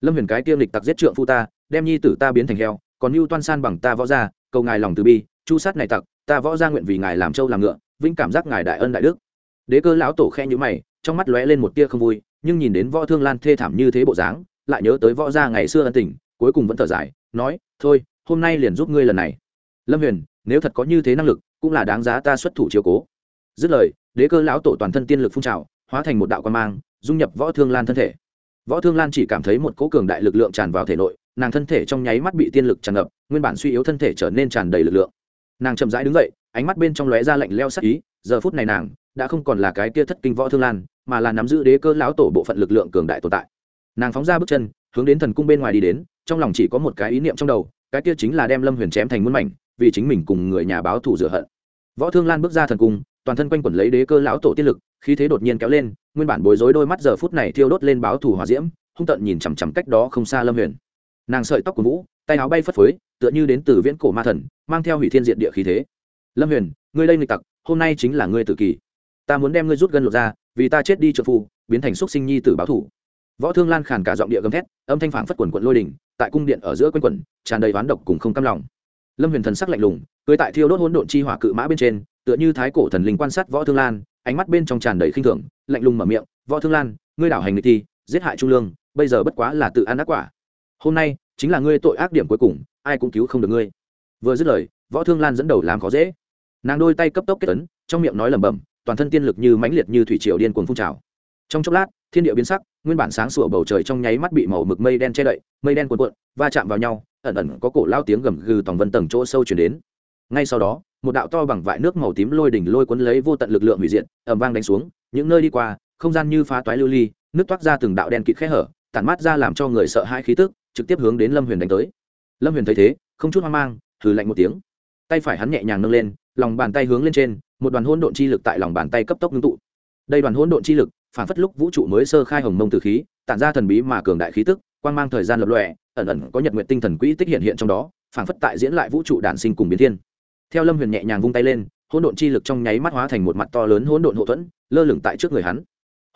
lâm huyền cái tiêm lịch tặc giết trượng phu ta, đem nhi tử ta biến thành heo, còn mưu toan san bằng ta võ gia, cầu ngài lòng từ bi, chu sát này tặc, ta võ gia nguyện vì ngài làm trâu làm ngựa, vĩnh cảm giác ngài đại ân đại đức. Đế cơ lão tổ khe nhữ mày, trong mắt lóe lên một tia không vui, nhưng nhìn đến võ thương lan thê thảm như thế bộ dáng, lại nhớ tới võ gia ngày xưa ân tình, cuối cùng vẫn thở dài, nói, thôi, hôm nay liền giúp ngươi lần này. Lâm huyền, nếu thật có như thế năng lực, cũng là đáng giá ta xuất thủ chiếu cố. Dứt lời, đế cơ lão tổ toàn thân tiên lực phun trào, hóa thành một đạo quan mang, dung nhập võ thương lan thân thể võ thương lan chỉ cảm thấy một cỗ cường đại lực lượng tràn vào thể nội, nàng thân thể trong nháy mắt bị tiên lực tràn ngập, nguyên bản suy yếu thân thể trở nên tràn đầy lực lượng. Nàng chậm rãi đứng dậy, ánh mắt bên trong lóe ra lạnh leo sắc ý, giờ phút này nàng đã không còn là cái kia thất kinh võ thương lan, mà là nắm giữ đế cơ lão tổ bộ phận lực lượng cường đại tồn tại. Nàng phóng ra bước chân, hướng đến thần cung bên ngoài đi đến, trong lòng chỉ có một cái ý niệm trong đầu, cái kia chính là đem lâm huyền chém thành muôn mảnh, vì chính mình cùng người nhà báo thù rửa hận. Võ thương lan bước ra thần cung, toàn thân quanh quẩn lấy đế cơ lão tổ tiên lực khí thế đột nhiên kéo lên, nguyên bản bối rối đôi mắt giờ phút này thiêu đốt lên báo thù hòa diễm, hung tận nhìn chằm chằm cách đó không xa lâm huyền. Nàng sợi tóc của vũ, tay áo bay phất phới, tựa như đến từ viễn cổ ma thần, mang theo hủy thiên diện địa khí thế. Lâm huyền, ngươi đây nghịch tặc, hôm nay chính là ngươi tử kỳ ta muốn đem ngươi rút gân lột ra, vì ta chết đi trợ phu, biến thành xúc sinh nhi tử báo thủ võ thương lan khàn cả giọng địa gầm thét, âm thanh phản phất quần quận lôi đình. tại cung điện ở giữa quanh quẩn, tràn đầy ván độc cùng không cam lòng. Lâm huyền thần sắc lạnh lùng cưới tại thiêu đốt hỗn độn chi hỏa cự mã bên trên, tựa như thái cổ thần linh quan sát võ thương lan ánh mắt bên trong tràn đầy khinh thường, lạnh lùng mở miệng, võ thương lan, ngươi đảo hành nghịch thi giết hại trung lương, bây giờ bất quá là tự ăn ác quả. Hôm nay, chính là ngươi tội ác điểm cuối cùng, ai cũng cứu không được ngươi. Vừa dứt lời, võ thương lan dẫn đầu làm khó dễ. Nàng đôi tay cấp tốc kết ấn, trong miệng nói lẩm bẩm, toàn thân tiên lực như mãnh liệt như thủy triều điên cuồng phun trào. Trong chốc lát, thiên địa biến sắc, nguyên bản sáng sủa bầu trời trong nháy mắt bị màu mực mây đen che đậy, mây đen cuộn cuộn, va chạm vào nhau, ẩn ẩn có cổ lao tiếng gầm gừ toàn vân tầng chỗ sâu chuyển đến ngay sau đó, một đạo to bằng vại nước màu tím lôi đỉnh lôi cuốn lấy vô tận lực lượng hủy diệt ẩm vang đánh xuống, những nơi đi qua, không gian như phá toái lưu ly nước toát ra từng đạo đen kịt khe hở, tản mát ra làm cho người sợ hãi khí tức, trực tiếp hướng đến lâm huyền đánh tới. Lâm huyền thấy thế, không chút hoang mang thử lạnh một tiếng. Tay phải hắn nhẹ nhàng nâng lên, lòng bàn tay hướng lên trên, một đoàn hỗn độn chi lực tại lòng bàn tay cấp tốc ngưng tụ. Đây đoàn hỗn độn chi lực, phản phất lúc vũ trụ mới sơ khai hồng mông từ khí, tản ra thần bí mà cường đại khí tức, quang mang thời gian lập lòe, ẩn ẩn có nhật nguyện tinh thần quỹ tích hiện hiện trong đó, phản phất tại diễn lại vũ trụ đản sinh cùng biến thiên theo lâm huyền nhẹ nhàng vung tay lên, hỗn độn chi lực trong nháy mắt hóa thành một mặt to lớn hỗn độn hộ thuẫn, lơ lửng tại trước người hắn.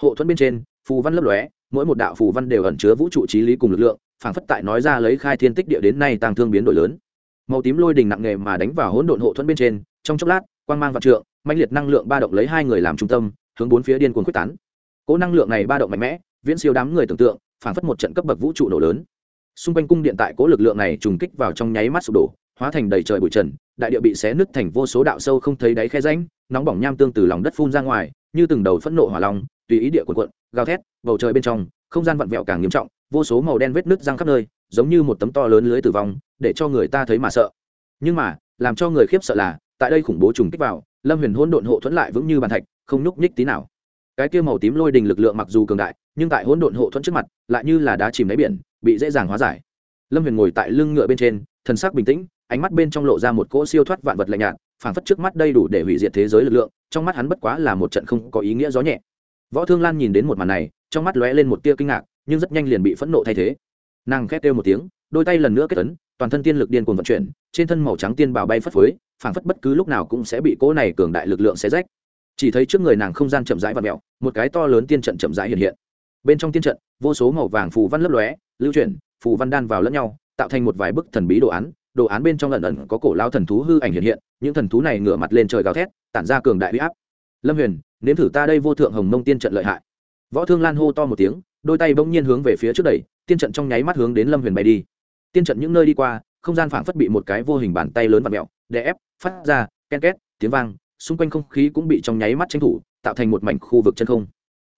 Hộ thuẫn bên trên, phù văn lấp lóe, mỗi một đạo phù văn đều ẩn chứa vũ trụ trí lý cùng lực lượng phản phất tại nói ra lấy khai thiên tích địa đến nay tăng thương biến đổi lớn. Màu tím lôi đình nặng nề mà đánh vào hỗn độn hộ thuẫn bên trên, trong chốc lát, quang mang vạn trượng mạnh liệt năng lượng ba động lấy hai người làm trung tâm, hướng bốn phía điên cuồng quyết tán. Cỗ năng lượng này ba động mạnh mẽ, viễn siêu đám người tưởng tượng phản phất một trận cấp bậc vũ trụ nổ lớn. Xung quanh cung điện tại cỗ lực lượng này trùng kích vào trong nháy mắt sụp đổ hóa thành đầy trời bụi trần, đại địa bị xé nứt thành vô số đạo sâu không thấy đáy khe ránh nóng bỏng nham tương từ lòng đất phun ra ngoài, như từng đầu phẫn nộ hỏa long, tùy ý địa quần quận gào thét, bầu trời bên trong, không gian vặn vẹo càng nghiêm trọng, vô số màu đen vết nứt răng khắp nơi, giống như một tấm to lớn lưới tử vong, để cho người ta thấy mà sợ. Nhưng mà, làm cho người khiếp sợ là, tại đây khủng bố trùng kích vào, lâm huyền hỗn độn hộ thuẫn lại vững như bàn thạch, không nhúc nhích tí nào. Cái kia màu tím lôi đình lực lượng mặc dù cường đại, nhưng tại hỗn độn hộ thuẫn trước mặt, lại như là đá chìm đáy biển, bị dễ dàng hóa giải. Lâm huyền ngồi tại lưng ngựa bên trên, thần sắc bình tĩnh ánh mắt bên trong lộ ra một cỗ siêu thoát vạn vật lạnh nhạt, phảng phất trước mắt đây đủ để hủy diệt thế giới lực lượng, trong mắt hắn bất quá là một trận không có ý nghĩa gió nhẹ. Võ thương lan nhìn đến một màn này, trong mắt lóe lên một tia kinh ngạc, nhưng rất nhanh liền bị phẫn nộ thay thế. Nàng khét kêu một tiếng, đôi tay lần nữa kết tấn toàn thân tiên lực điên cuồng vận chuyển, trên thân màu trắng tiên bào bay phất phới, phảng phất bất cứ lúc nào cũng sẽ bị cỗ này cường đại lực lượng xé rách. Chỉ thấy trước người nàng không gian chậm rãi và mẹo một cái to lớn tiên trận chậm rãi hiện hiện. Bên trong tiên trận, vô số màu vàng phù văn lấp lóe, lưu chuyển, phù văn đan vào lẫn nhau, tạo thành một vài bức thần bí đồ án đồ án bên trong lần ẩn có cổ lao thần thú hư ảnh hiện hiện, những thần thú này ngửa mặt lên trời gào thét, tản ra cường đại huy áp. Lâm huyền, nếm thử ta đây vô thượng hồng mông tiên trận lợi hại. Võ thương lan hô to một tiếng, đôi tay bỗng nhiên hướng về phía trước đẩy, tiên trận trong nháy mắt hướng đến lâm huyền bay đi. Tiên trận những nơi đi qua, không gian phảng phất bị một cái vô hình bàn tay lớn và mẹo đè ép, phát ra, ken két, tiếng vang, xung quanh không khí cũng bị trong nháy mắt tranh thủ, tạo thành một mảnh khu vực chân không.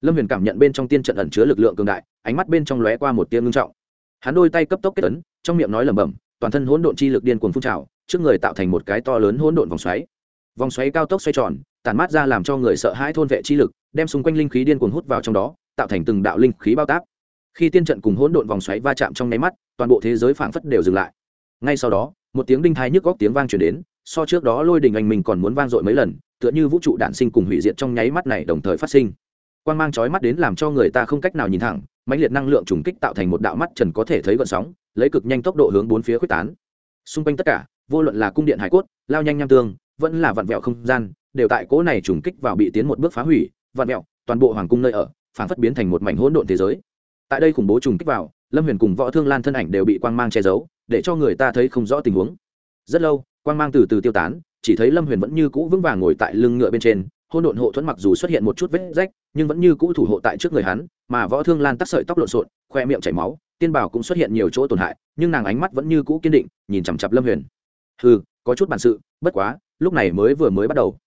Lâm huyền cảm nhận bên trong tiên trận ẩn chứa lực lượng cường đại, ánh mắt bên trong lóe qua một tia ngưng trọng. Hắn đôi tay cấp tốc kết ấn, trong miệng nói lẩm bẩm toàn thân hỗn độn chi lực điên cuồng phun trào, trước người tạo thành một cái to lớn hỗn độn vòng xoáy. Vòng xoáy cao tốc xoay tròn, tản mát ra làm cho người sợ hãi thôn vệ chi lực, đem xung quanh linh khí điên cuồng hút vào trong đó, tạo thành từng đạo linh khí bao tác. Khi tiên trận cùng hỗn độn vòng xoáy va chạm trong nháy mắt, toàn bộ thế giới phảng phất đều dừng lại. Ngay sau đó, một tiếng đinh thai nhức góc tiếng vang truyền đến, so trước đó lôi đình anh mình còn muốn vang dội mấy lần, tựa như vũ trụ đạn sinh cùng hủy diệt trong nháy mắt này đồng thời phát sinh. Quang mang chói mắt đến làm cho người ta không cách nào nhìn thẳng, mãnh liệt năng lượng trùng kích tạo thành một đạo mắt trần có thể thấy gợn sóng lấy cực nhanh tốc độ hướng bốn phía quyết tán. Xung quanh tất cả, vô luận là cung điện hải cốt, lao nhanh nham tương, vẫn là vặn vẹo không gian, đều tại cỗ này trùng kích vào bị tiến một bước phá hủy vặn vẹo, toàn bộ hoàng cung nơi ở phản phất biến thành một mảnh hỗn độn thế giới. Tại đây khủng bố trùng kích vào, lâm huyền cùng võ thương lan thân ảnh đều bị quang mang che giấu, để cho người ta thấy không rõ tình huống. Rất lâu, quang mang từ từ tiêu tán, chỉ thấy lâm huyền vẫn như cũ vững vàng ngồi tại lưng ngựa bên trên hôn độn hộ thuẫn mặc dù xuất hiện một chút vết rách, nhưng vẫn như cũ thủ hộ tại trước người hắn, mà võ thương lan tắc sợi tóc lộn xộn, khoe miệng chảy máu tiên bảo cũng xuất hiện nhiều chỗ tổn hại, nhưng nàng ánh mắt vẫn như cũ kiên định, nhìn chằm chặp lâm huyền. Hừ, có chút bản sự, bất quá, lúc này mới vừa mới bắt đầu.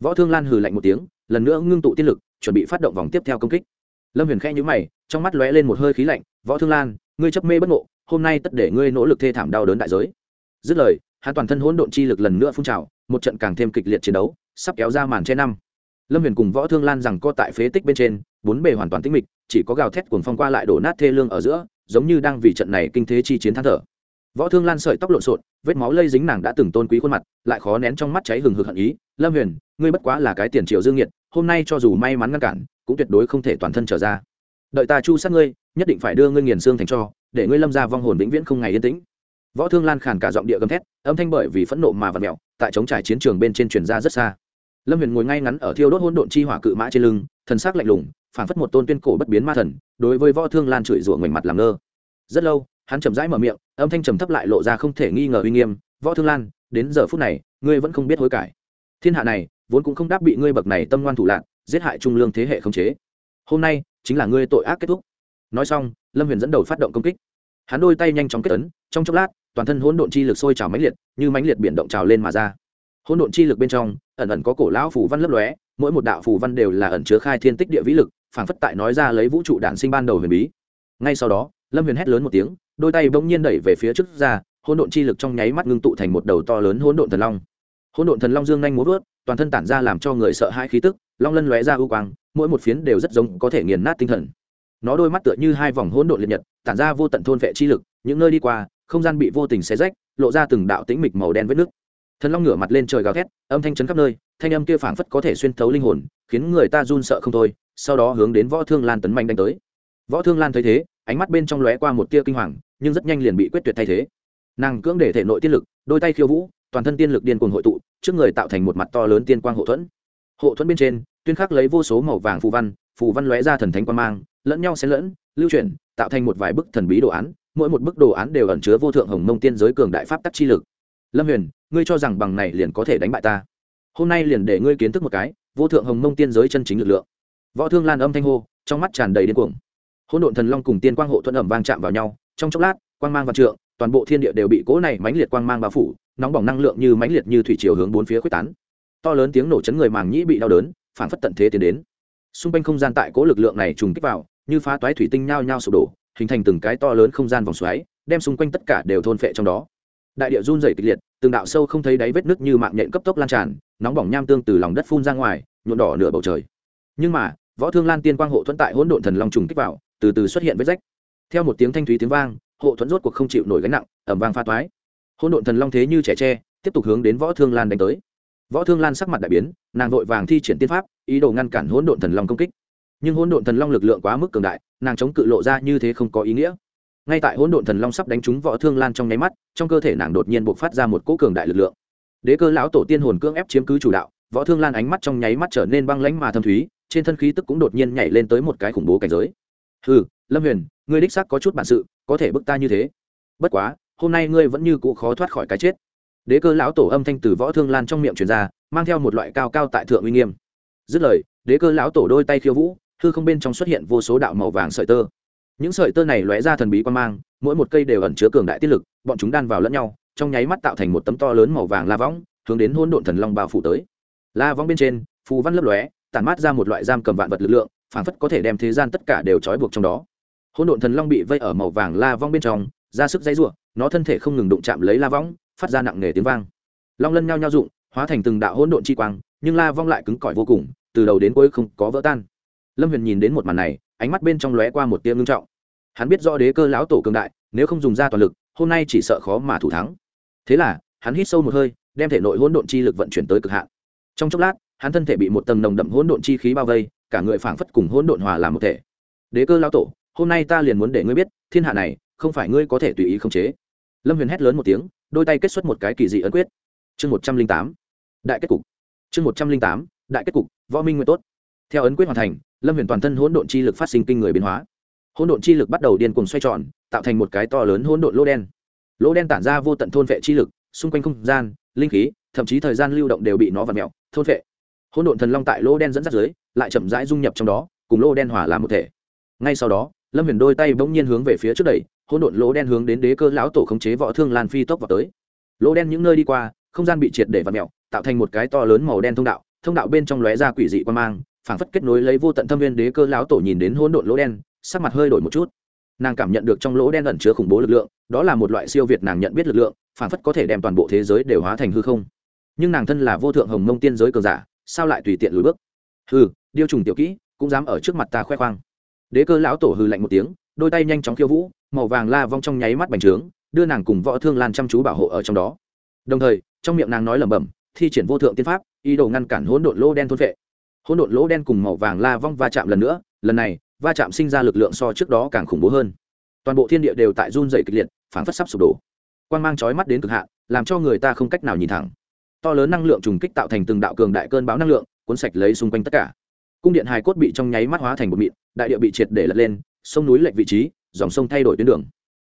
Võ thương lan hừ lạnh một tiếng, lần nữa ngưng tụ tiên lực, chuẩn bị phát động vòng tiếp theo công kích. Lâm huyền khẽ nhữ mày, trong mắt lóe lên một hơi khí lạnh, võ thương lan, ngươi chấp mê bất ngộ, hôm nay tất để ngươi nỗ lực thê thảm đau đớn đại giới. Dứt lời, hắn toàn thân hỗn độn chi lực lần nữa phun trào, một trận càng thêm kịch liệt chiến đấu sắp kéo ra màn che năm. Lâm huyền cùng võ thương lan rằng co tại phế tích bên trên, bốn bề hoàn toàn tĩnh mịch, chỉ có gào thét cuồng phong qua lại đổ nát thê lương ở giữa giống như đang vì trận này kinh thế chi chiến thắng thở. Võ thương lan sợi tóc lộn xộn, vết máu lây dính nàng đã từng tôn quý khuôn mặt, lại khó nén trong mắt cháy hừng hực hận ý. Lâm huyền, ngươi bất quá là cái tiền triệu dương nhiệt hôm nay cho dù may mắn ngăn cản, cũng tuyệt đối không thể toàn thân trở ra. Đợi ta chu sát ngươi, nhất định phải đưa ngươi nghiền xương thành cho, để ngươi lâm ra vong hồn vĩnh viễn không ngày yên tĩnh. Võ thương lan khàn cả giọng địa gầm thét, âm thanh bởi vì phẫn nộ mà vặt mẹo tại chống trải chiến trường bên trên truyền ra rất xa lâm huyền ngồi ngay ngắn ở thiêu đốt hôn độn chi hỏa cự mã trên lưng, thần sắc lạnh lùng, phảng phất một tôn tuyên cổ bất biến ma thần, đối với võ thương lan chửi rủa ngoảnh mặt làm ngơ. Rất lâu, hắn chậm rãi mở miệng, âm thanh trầm thấp lại lộ ra không thể nghi ngờ uy nghiêm, võ thương lan, đến giờ phút này, ngươi vẫn không biết hối cải. Thiên hạ này, vốn cũng không đáp bị ngươi bậc này tâm ngoan thủ lạc giết hại trung lương thế hệ không chế. Hôm nay, chính là ngươi tội ác kết thúc. Nói xong, lâm huyền dẫn đầu phát động công kích. Hắn đôi tay nhanh chóng kết ấn, trong chốc lát, toàn thân hỗn độn chi lực sôi trào mãnh liệt, như mãnh liệt biển động trào lên mà ra hỗn độn chi lực bên trong, ẩn ẩn có cổ lão phù văn lấp lóe, mỗi một đạo phù văn đều là ẩn chứa khai thiên tích địa vĩ lực, phảng phất tại nói ra lấy vũ trụ đản sinh ban đầu huyền bí. Ngay sau đó, lâm huyền hét lớn một tiếng, đôi tay bỗng nhiên đẩy về phía trước ra, hỗn độn chi lực trong nháy mắt ngưng tụ thành một đầu to lớn hỗn độn thần long. Hỗn độn thần long dương nhanh múa vớt, toàn thân tản ra làm cho người sợ hãi khí tức, long lân lóe ra ưu quang, mỗi một phiến đều rất giống có thể nghiền nát tinh thần. Nó đôi mắt tựa như hai vòng hỗn độn liệt nhật, tản ra vô tận thôn vệ chi lực, những nơi đi qua, không gian bị vô tình xé rách, lộ ra từng đạo tĩnh mịch màu đen vết nước thần long ngửa mặt lên trời gào thét, âm thanh chấn khắp nơi, thanh âm kia phảng phất có thể xuyên thấu linh hồn, khiến người ta run sợ không thôi, sau đó hướng đến võ thương lan tấn manh đánh tới. Võ thương lan thấy thế, ánh mắt bên trong lóe qua một tia kinh hoàng, nhưng rất nhanh liền bị quyết tuyệt thay thế. Nàng cưỡng để thể nội tiên lực, đôi tay khiêu vũ, toàn thân tiên lực điên cuồng hội tụ, trước người tạo thành một mặt to lớn tiên quang hộ thuẫn. Hộ thuẫn bên trên, tuyên khắc lấy vô số màu vàng phù văn phù văn lóe ra thần thánh quan mang, lẫn nhau xen lẫn, lưu chuyển, tạo thành một vài bức thần bí đồ án, mỗi một bức đồ án đều ẩn chứa vô thượng hồng mông tiên giới cường đại pháp tắc chi lực. Lâm huyền ngươi cho rằng bằng này liền có thể đánh bại ta. Hôm nay liền để ngươi kiến thức một cái, vô thượng hồng mông tiên giới chân chính lực lượng. Võ thương lan âm thanh hô, trong mắt tràn đầy điên cuồng. Hỗn độn thần long cùng tiên quang hộ thuận ẩm vang chạm vào nhau, trong chốc lát, quang mang và trượng, toàn bộ thiên địa đều bị cỗ này mãnh liệt quang mang bao phủ, nóng bỏng năng lượng như mãnh liệt như thủy chiều hướng bốn phía quyết tán. To lớn tiếng nổ chấn người màng nhĩ bị đau đớn phản phất tận thế tiến đến. Xung quanh không gian tại cỗ lực lượng này trùng kích vào, như phá toái thủy tinh nhao nhao sụp đổ, hình thành từng cái to lớn không gian vòng xoáy, đem xung quanh tất cả đều thôn phệ trong đó. Đại địa run rẩy kịch liệt từng đạo sâu không thấy đáy vết nứt như mạng nhện cấp tốc lan tràn, nóng bỏng nham tương từ lòng đất phun ra ngoài nhuộn đỏ nửa bầu trời. Nhưng mà, võ thương lan tiên quang hộ thuẫn tại hỗn độn thần long trùng kích vào, từ từ xuất hiện vết rách. Theo một tiếng thanh thúy tiếng vang, hộ thuẫn rốt cuộc không chịu nổi gánh nặng ẩm vang pha toái. Hỗn độn thần long thế như trẻ tre, tiếp tục hướng đến võ thương lan đánh tới. Võ thương lan sắc mặt đại biến, nàng vội vàng thi triển tiên pháp, ý đồ ngăn cản hỗn độn thần long công kích. Nhưng hỗn độn thần long lực lượng quá mức cường đại, nàng chống cự lộ ra như thế không có ý nghĩa ngay tại hỗn độn thần long sắp đánh trúng võ thương lan trong nháy mắt, trong cơ thể nàng đột nhiên buộc phát ra một cỗ cường đại lực lượng. Đế cơ lão tổ tiên hồn cưỡng ép chiếm cứ chủ đạo, võ thương lan ánh mắt trong nháy mắt trở nên băng lãnh mà thâm thúy, trên thân khí tức cũng đột nhiên nhảy lên tới một cái khủng bố cảnh giới. Ừ lâm huyền, ngươi đích xác có chút bản sự, có thể bức ta như thế. Bất quá, hôm nay ngươi vẫn như cụ khó thoát khỏi cái chết. Đế cơ lão tổ âm thanh từ võ thương lan trong miệng truyền ra, mang theo một loại cao cao tại thượng uy nghiêm. Dứt lời, đế cơ lão tổ đôi tay khiêu vũ, hư không bên trong xuất hiện vô số đạo màu vàng sợi tơ những sợi tơ này lóe ra thần bí quan mang, mỗi một cây đều ẩn chứa cường đại tiết lực, bọn chúng đan vào lẫn nhau, trong nháy mắt tạo thành một tấm to lớn màu vàng la võng, hướng đến hôn độn thần long bao phủ tới. La võng bên trên, phù văn lấp lóe, tản mát ra một loại giam cầm vạn vật lực lượng, phảng phất có thể đem thế gian tất cả đều trói buộc trong đó. Hôn độn thần long bị vây ở màu vàng la vong bên trong, ra sức dãy ruộng nó thân thể không ngừng đụng chạm lấy la võng, phát ra nặng nề tiếng vang. Long lân nhao nhao dụng hóa thành từng đạo hỗn độn chi quang, nhưng la vong lại cứng cỏi vô cùng, từ đầu đến cuối không có vỡ tan. Lâm huyền nhìn đến một màn này ánh mắt bên trong lóe qua một tia ngưng trọng. Hắn biết rõ đế cơ lão tổ cường đại, nếu không dùng ra toàn lực, hôm nay chỉ sợ khó mà thủ thắng. Thế là, hắn hít sâu một hơi, đem thể nội hỗn độn chi lực vận chuyển tới cực hạn. Trong chốc lát, hắn thân thể bị một tầng nồng đậm hỗn độn chi khí bao vây, cả người phảng phất cùng hỗn độn hòa làm một thể. Đế cơ lão tổ, hôm nay ta liền muốn để ngươi biết, thiên hạ này, không phải ngươi có thể tùy ý khống chế. Lâm huyền hét lớn một tiếng, đôi tay kết xuất một cái kỳ dị ấn quyết. Chương một trăm linh tám, đại kết cục. Chương một trăm linh tám, đại kết cục, võ minh nguyện tốt theo ấn quyết hoàn thành, lâm huyền toàn thân hỗn độn chi lực phát sinh kinh người biến hóa. Hỗn độn chi lực bắt đầu điên cuồng xoay tròn, tạo thành một cái to lớn hỗn độn lỗ đen. Lỗ đen tản ra vô tận thôn vệ chi lực, xung quanh không gian, linh khí, thậm chí thời gian lưu động đều bị nó v ặ mẹo thôn vệ. Hỗn độn thần long tại lỗ đen dẫn dắt dưới, lại chậm rãi dung nhập trong đó, cùng lỗ đen hòa làm một thể. Ngay sau đó, lâm huyền đôi tay bỗng nhiên hướng về phía trước đẩy, hỗn độn lỗ đen hướng đến đế cơ lão tổ khống chế võ thương lan phi tốc vào tới. Lỗ đen những nơi đi qua, không gian bị triệt để v ặ mẹo tạo thành một cái to lớn màu đen thông đạo thông đạo bên trong lóe ra quỷ dị quan mang phảng phất kết nối lấy vô tận thâm viên đế cơ lão tổ nhìn đến hỗn độn lỗ đen sắc mặt hơi đổi một chút. Nàng cảm nhận được trong lỗ đen ẩn chứa khủng bố lực lượng đó là một loại siêu việt nàng nhận biết lực lượng phảng phất có thể đem toàn bộ thế giới đều hóa thành hư không. Nhưng nàng thân là vô thượng hồng mông tiên giới cường giả sao lại tùy tiện lùi bước? Hừ, điêu trùng tiểu kỹ cũng dám ở trước mặt ta khoe khoang. Đế cơ lão tổ hừ lạnh một tiếng đôi tay nhanh chóng khiêu vũ màu vàng la vong trong nháy mắt bành trướng đưa nàng cùng võ thương lan chăm chú bảo hộ ở trong đó. Đồng thời trong miệng nàng nói lẩm bẩm thi triển vô thượng tiên pháp ý đồ ngăn cản hỗn độn lỗ đen thôn vệ hỗn độn lỗ đen cùng màu vàng la vong va chạm lần nữa, lần này, va chạm sinh ra lực lượng so trước đó càng khủng bố hơn. Toàn bộ thiên địa đều tại run dày kịch liệt, phảng phất sắp sụp đổ. Quan g mang trói mắt đến cực hạn, làm cho người ta không cách nào nhìn thẳng. To lớn năng lượng trùng kích tạo thành từng đạo cường đại cơn bão năng lượng, cuốn sạch lấy xung quanh tất cả. Cung điện hài cốt bị trong nháy mắt hóa thành bột mịn, đại địa bị triệt để lật lên, sông núi lệch vị trí, dòng sông thay đổi tuyến đường.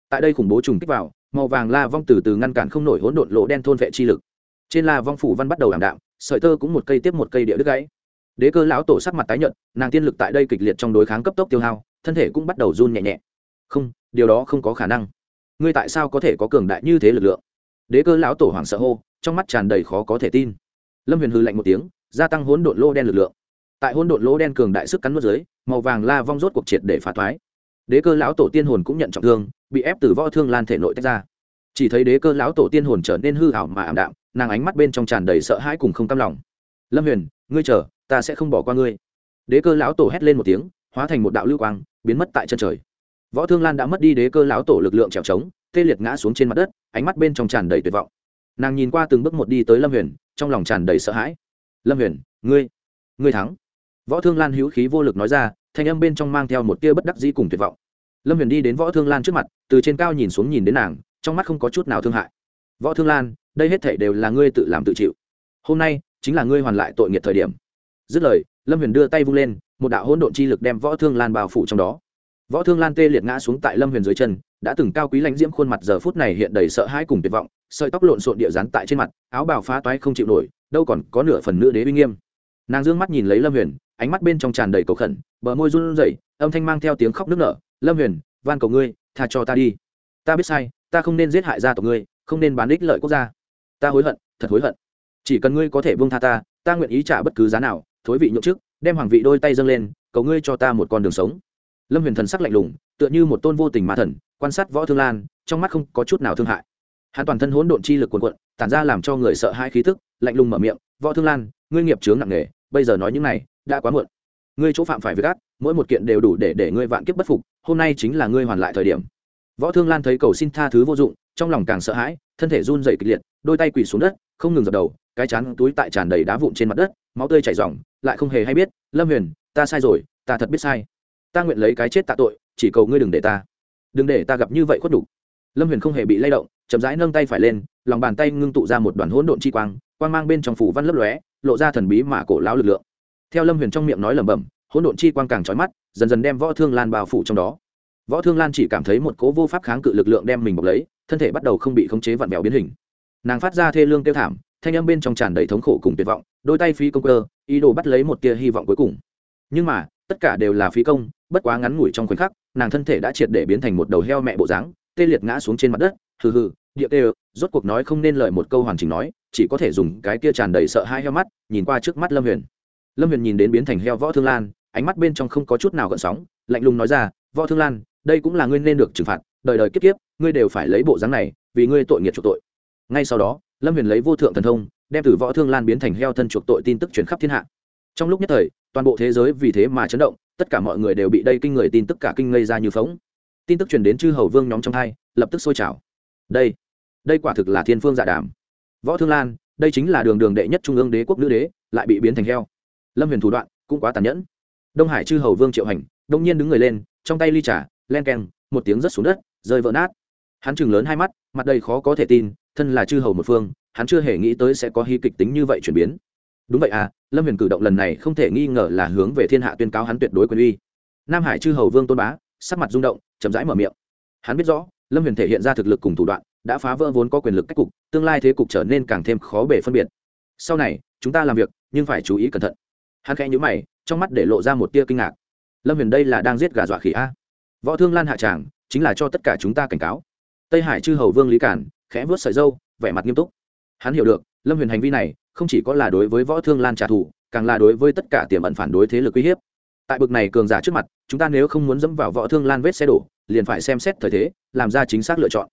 Tại đây khủng bố trùng kích vào, màu vàng la vong từ từ ngăn cản không nổi hỗn độn lỗ đen thôn vệ chi lực. Trên la vong phủ văn bắt đầu ảm đạm, sợi tơ cũng một cây tiếp một cây địa đứt gãy đế cơ lão tổ sắc mặt tái nhợt, nàng tiên lực tại đây kịch liệt trong đối kháng cấp tốc tiêu hao, thân thể cũng bắt đầu run nhẹ nhẹ. Không, điều đó không có khả năng. Ngươi tại sao có thể có cường đại như thế lực lượng? Đế cơ lão tổ hoảng sợ hô, trong mắt tràn đầy khó có thể tin. Lâm huyền hư lạnh một tiếng, gia tăng hỗn độn lô đen lực lượng. Tại hỗn độn lô đen cường đại sức cắn nuốt dưới, màu vàng la vong rốt cuộc triệt để phá thoái. Đế cơ lão tổ tiên hồn cũng nhận trọng thương, bị ép từ võ thương lan thể nội tách ra. Chỉ thấy đế cơ lão tổ tiên hồn trở nên hư hảo mà ảm đạm, nàng ánh mắt bên trong tràn đầy sợ hãi cùng không cam lòng. Lâm huyền, ngươi chờ ta sẽ không bỏ qua ngươi. Đế cơ lão tổ hét lên một tiếng, hóa thành một đạo lưu quang, biến mất tại chân trời. Võ thương lan đã mất đi đế cơ lão tổ lực lượng trèo trống, tê liệt ngã xuống trên mặt đất, ánh mắt bên trong tràn đầy tuyệt vọng. Nàng nhìn qua từng bước một đi tới lâm huyền, trong lòng tràn đầy sợ hãi. Lâm huyền, ngươi ngươi thắng. Võ thương lan hữu khí vô lực nói ra, thanh âm bên trong mang theo một tia bất đắc dĩ cùng tuyệt vọng. Lâm huyền đi đến võ thương lan trước mặt, từ trên cao nhìn xuống nhìn đến nàng, trong mắt không có chút nào thương hại. Võ thương lan, đây hết thể đều là ngươi tự làm tự chịu. Hôm nay chính là ngươi hoàn lại tội nghiệt thời điểm dứt lời, lâm huyền đưa tay vung lên, một đạo hỗn độn chi lực đem võ thương lan bao phủ trong đó. Võ thương lan tê liệt ngã xuống tại lâm huyền dưới chân, đã từng cao quý lãnh diễm khuôn mặt giờ phút này hiện đầy sợ hãi cùng tuyệt vọng, sợi tóc lộn xộn địa rán tại trên mặt, áo bào phá toái không chịu nổi, đâu còn có nửa phần nữ đế uy nghiêm. Nàng d ư ơ n g mắt nhìn lấy lâm huyền, ánh mắt bên trong tràn đầy cầu khẩn, bờ môi run rẩy, âm thanh mang theo tiếng khóc nức nở, lâm huyền, van cầu ngươi, tha cho ta đi. Ta biết sai, ta không nên giết hại gia tộc ngươi, không nên bán ích lợi quốc gia. Ta hối hận, thật hối hận. Chỉ cần ngươi có thể buông tha ta ta nguyện ý trả bất cứ giá nào thối vị nhượng trước đem hoàng vị đôi tay dâng lên cầu ngươi cho ta một con đường sống. Lâm huyền thần sắc lạnh lùng tựa như một tôn vô tình ma thần quan sát võ thương lan trong mắt không có chút nào thương hại. Hắn toàn thân hỗn độn chi lực quần quận tản ra làm cho người sợ hai khí tức lạnh lùng mở miệng võ thương lan ngươi nghiệp chướng nặng nề bây giờ nói những này đã quá muộn. Ngươi chỗ phạm phải với gác, mỗi một kiện đều đủ để để ngươi vạn kiếp bất phục hôm nay chính là ngươi hoàn lại thời điểm. Võ thương lan thấy cầu xin tha thứ vô dụng trong lòng càng sợ hãi thân thể run dày kịch liệt đôi tay quỳ xuống đất không ngừng dập đầu cái chán túi tại tràn đầy đá vụn trên mặt đất, máu tươi chảy r lại không hề hay biết, lâm huyền, ta sai rồi, ta thật biết sai. Ta nguyện lấy cái chết tạ tội, chỉ cầu ngươi đừng để ta. Đừng để ta gặp như vậy khuất đủ. lâm huyền không hề bị lay động, chậm rãi nâng tay phải lên, lòng bàn tay ngưng tụ ra một đoàn hỗn độn chi quang quang mang bên trong phủ văn lấp lóe, lộ ra thần bí mà cổ lão lực lượng. Theo lâm huyền trong miệng nói lẩm bẩm, hỗn độn chi quang càng trói mắt, dần dần đem võ thương lan bao phủ trong đó. Võ thương lan chỉ cảm thấy một cố vô pháp kháng cự lực lượng đem mình bọc lấy, thân thể bắt đầu không bị khống chế vặn vẹo biến hình. Nàng phát ra thê lương kêu thảm thanh âm bên trong tràn đầy thống khổ cùng tuyệt vọng, đôi tay phí công cơ, ý đồ bắt lấy một tia hy vọng cuối cùng. Nhưng mà, tất cả đều là phí công, bất quá ngắn ngủi trong khoảnh khắc, nàng thân thể đã triệt để biến thành một đầu heo mẹ bộ dáng, tê liệt ngã xuống trên mặt đất, hừ hừ, địa tê rốt cuộc nói không nên lời một câu hoàn chỉnh nói, chỉ có thể dùng cái kia tràn đầy sợ hai heo mắt, nhìn qua trước mắt lâm huyền. Lâm huyền nhìn đến biến thành heo võ thương lan, ánh mắt bên trong không có chút nào gợn sóng, lạnh lùng nói ra, võ thương lan, đây cũng là ngươi nên được trừng phạt, đời đời kiếp kiếp, ngươi đều phải lấy bộ dáng này, vì ngươi tội nghiệt chuộc tội. Ngay sau đó lâm huyền lấy vô thượng thần thông, đem từ võ thương lan biến thành heo thân chuộc tội tin tức truyền khắp thiên hạ. Trong lúc nhất thời, toàn bộ thế giới vì thế mà chấn động, tất cả mọi người đều bị đây kinh người tin tức cả kinh ngây ra như phóng tin tức truyền đến chư hầu vương nhóm trong hai, lập tức sôi trào. Đây đây quả thực là thiên phương dạ đàm. Võ thương lan, đây chính là đường đường đệ nhất trung ương đế quốc nữ đế, lại bị biến thành heo. Lâm huyền thủ đoạn cũng quá tàn nhẫn. Đông hải chư hầu vương triệu hành, đông nhiên đứng người lên, trong tay ly trà, len keng, một tiếng rất xuống đất, rơi vỡ nát. Hắn chừng lớn hai mắt, mặt đầy khó có thể tin thân là chư hầu một phương, hắn chưa hề nghĩ tới sẽ có hy kịch tính như vậy chuyển biến. Đúng vậy à lâm huyền cử động lần này không thể nghi ngờ là hướng về thiên hạ tuyên cáo hắn tuyệt đối quyền uy. Nam hải chư hầu vương tôn bá, sắc mặt rung động, chậm rãi mở miệng. Hắn biết rõ, lâm huyền thể hiện ra thực lực cùng thủ đoạn, đã phá vỡ vốn có quyền lực cách cục, tương lai thế cục trở nên càng thêm khó bể phân biệt. Sau này, chúng ta làm việc, nhưng phải chú ý cẩn thận. Hắn khẽ nhữ mày, trong mắt để lộ ra một tia kinh ngạc. Lâm huyền đây là đang giết gà dọa khỉ a. Võ thương lan hạ tràng, chính là cho tất cả chúng ta cảnh cáo. Tây hải chư hầu vương lý cản khẽ vớt sợi dâu, vẻ mặt nghiêm túc. Hắn hiểu được, lâm huyền hành vi này không chỉ có là đối với võ thương lan trả thù, càng là đối với tất cả tiềm ẩn phản đối thế lực uy hiếp. Tại bực này cường giả trước mặt, chúng ta nếu không muốn dẫm vào võ thương lan vết xe đổ, liền phải xem xét thời thế, làm ra chính xác lựa chọn.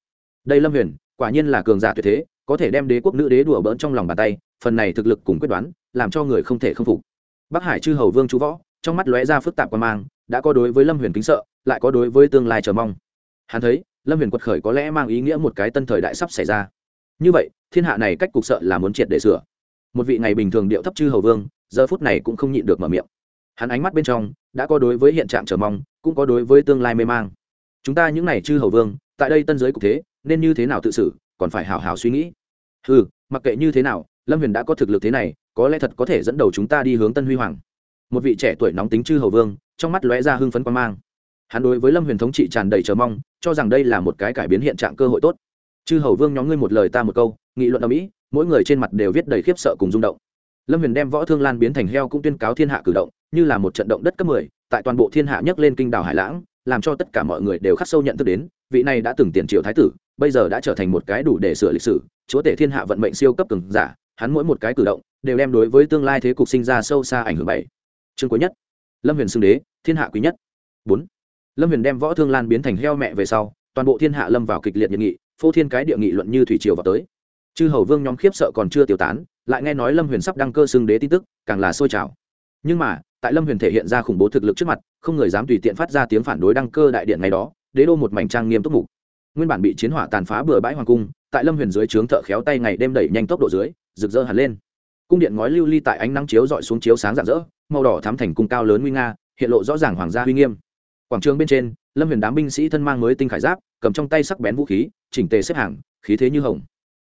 Đây lâm huyền, quả nhiên là cường giả tuyệt thế, có thể đem đế quốc nữ đế đùa bỡn trong lòng bàn tay, phần này thực lực cùng quyết đoán, làm cho người không thể không phục. Bắc hải chư hầu vương chú võ, trong mắt lóe ra phức tạp qua mang, đã có đối với lâm huyền kính sợ, lại có đối với tương lai chờ mong. Hắn thấy lâm huyền quật khởi có lẽ mang ý nghĩa một cái tân thời đại sắp xảy ra. Như vậy, thiên hạ này cách cục sợ là muốn triệt để sửa. Một vị ngày bình thường điệu thấp chư hầu vương, giờ phút này cũng không nhịn được mở miệng. Hắn ánh mắt bên trong đã có đối với hiện trạng chờ mong, cũng có đối với tương lai mê mang. Chúng ta những n à y chư hầu vương, tại đây tân giới cục thế, nên như thế nào tự xử, còn phải hào hào suy nghĩ. Ừ mặc kệ như thế nào, lâm huyền đã có thực lực thế này, có lẽ thật có thể dẫn đầu chúng ta đi hướng tân huy hoàng. Một vị trẻ tuổi nóng tính chư hầu vương, trong mắt lóe ra hưng phấn quan mang hắn đối với lâm huyền thống trị tràn đầy chờ mong, cho rằng đây là một cái cải biến hiện trạng cơ hội tốt. Chư hầu vương nhóm ngươi một lời ta một câu, nghị luận ở mỹ, mỗi người trên mặt đều viết đầy khiếp sợ cùng rung động. Lâm huyền đem võ thương lan biến thành heo cũng tuyên cáo thiên hạ cử động, như là một trận động đất cấp mười, tại toàn bộ thiên hạ nhấc lên kinh đảo hải lãng, làm cho tất cả mọi người đều khắc sâu nhận thức đến, vị này đã từng tiền triệu thái tử, bây giờ đã trở thành một cái đủ để sửa lịch sử, chúa tể thiên hạ vận mệnh siêu cấp cường giả, hắn mỗi một cái cử động, đều đem đối với tương lai thế cục sinh ra sâu xa ảnh hưởng bảy. Chương cuối nhất. Lâm huyền xưng đế, thiên hạ quý nhất. Bốn lâm huyền đem võ thương lan biến thành heo mẹ về sau, toàn bộ thiên hạ lâm vào kịch liệt nhiệt nghị, phô thiên cái địa nghị luận như thủy triều vào tới. Chư hầu vương nhóm khiếp sợ còn chưa tiêu tán, lại nghe nói lâm huyền sắp đăng cơ xưng đế tin tức, càng là sôi trào. Nhưng mà, tại lâm huyền thể hiện ra khủng bố thực lực trước mặt, không người dám tùy tiện phát ra tiếng phản đối đăng cơ đại điện ngày đó, đế đô một mảnh trang nghiêm túc mục. Nguyên bản bị chiến hỏa tàn phá bừa bãi hoàng cung, tại lâm huyền dưới trướng thợ khéo tay ngày đêm đẩy nhanh tốc độ dưới, rực rỡ hẳn lên. Cung điện ngói lưu ly tại ánh nắng chiếu dọi xuống chiếu sáng rạng rỡ, màu đỏ thắm thành cung cao lớn nguy nga, hiện lộ rõ ràng hoàng gia uy nghiêm quảng trường bên trên, lâm huyền đám binh sĩ thân mang mới tinh khải giáp, cầm trong tay sắc bén vũ khí, chỉnh tề xếp hàng, khí thế như hồng.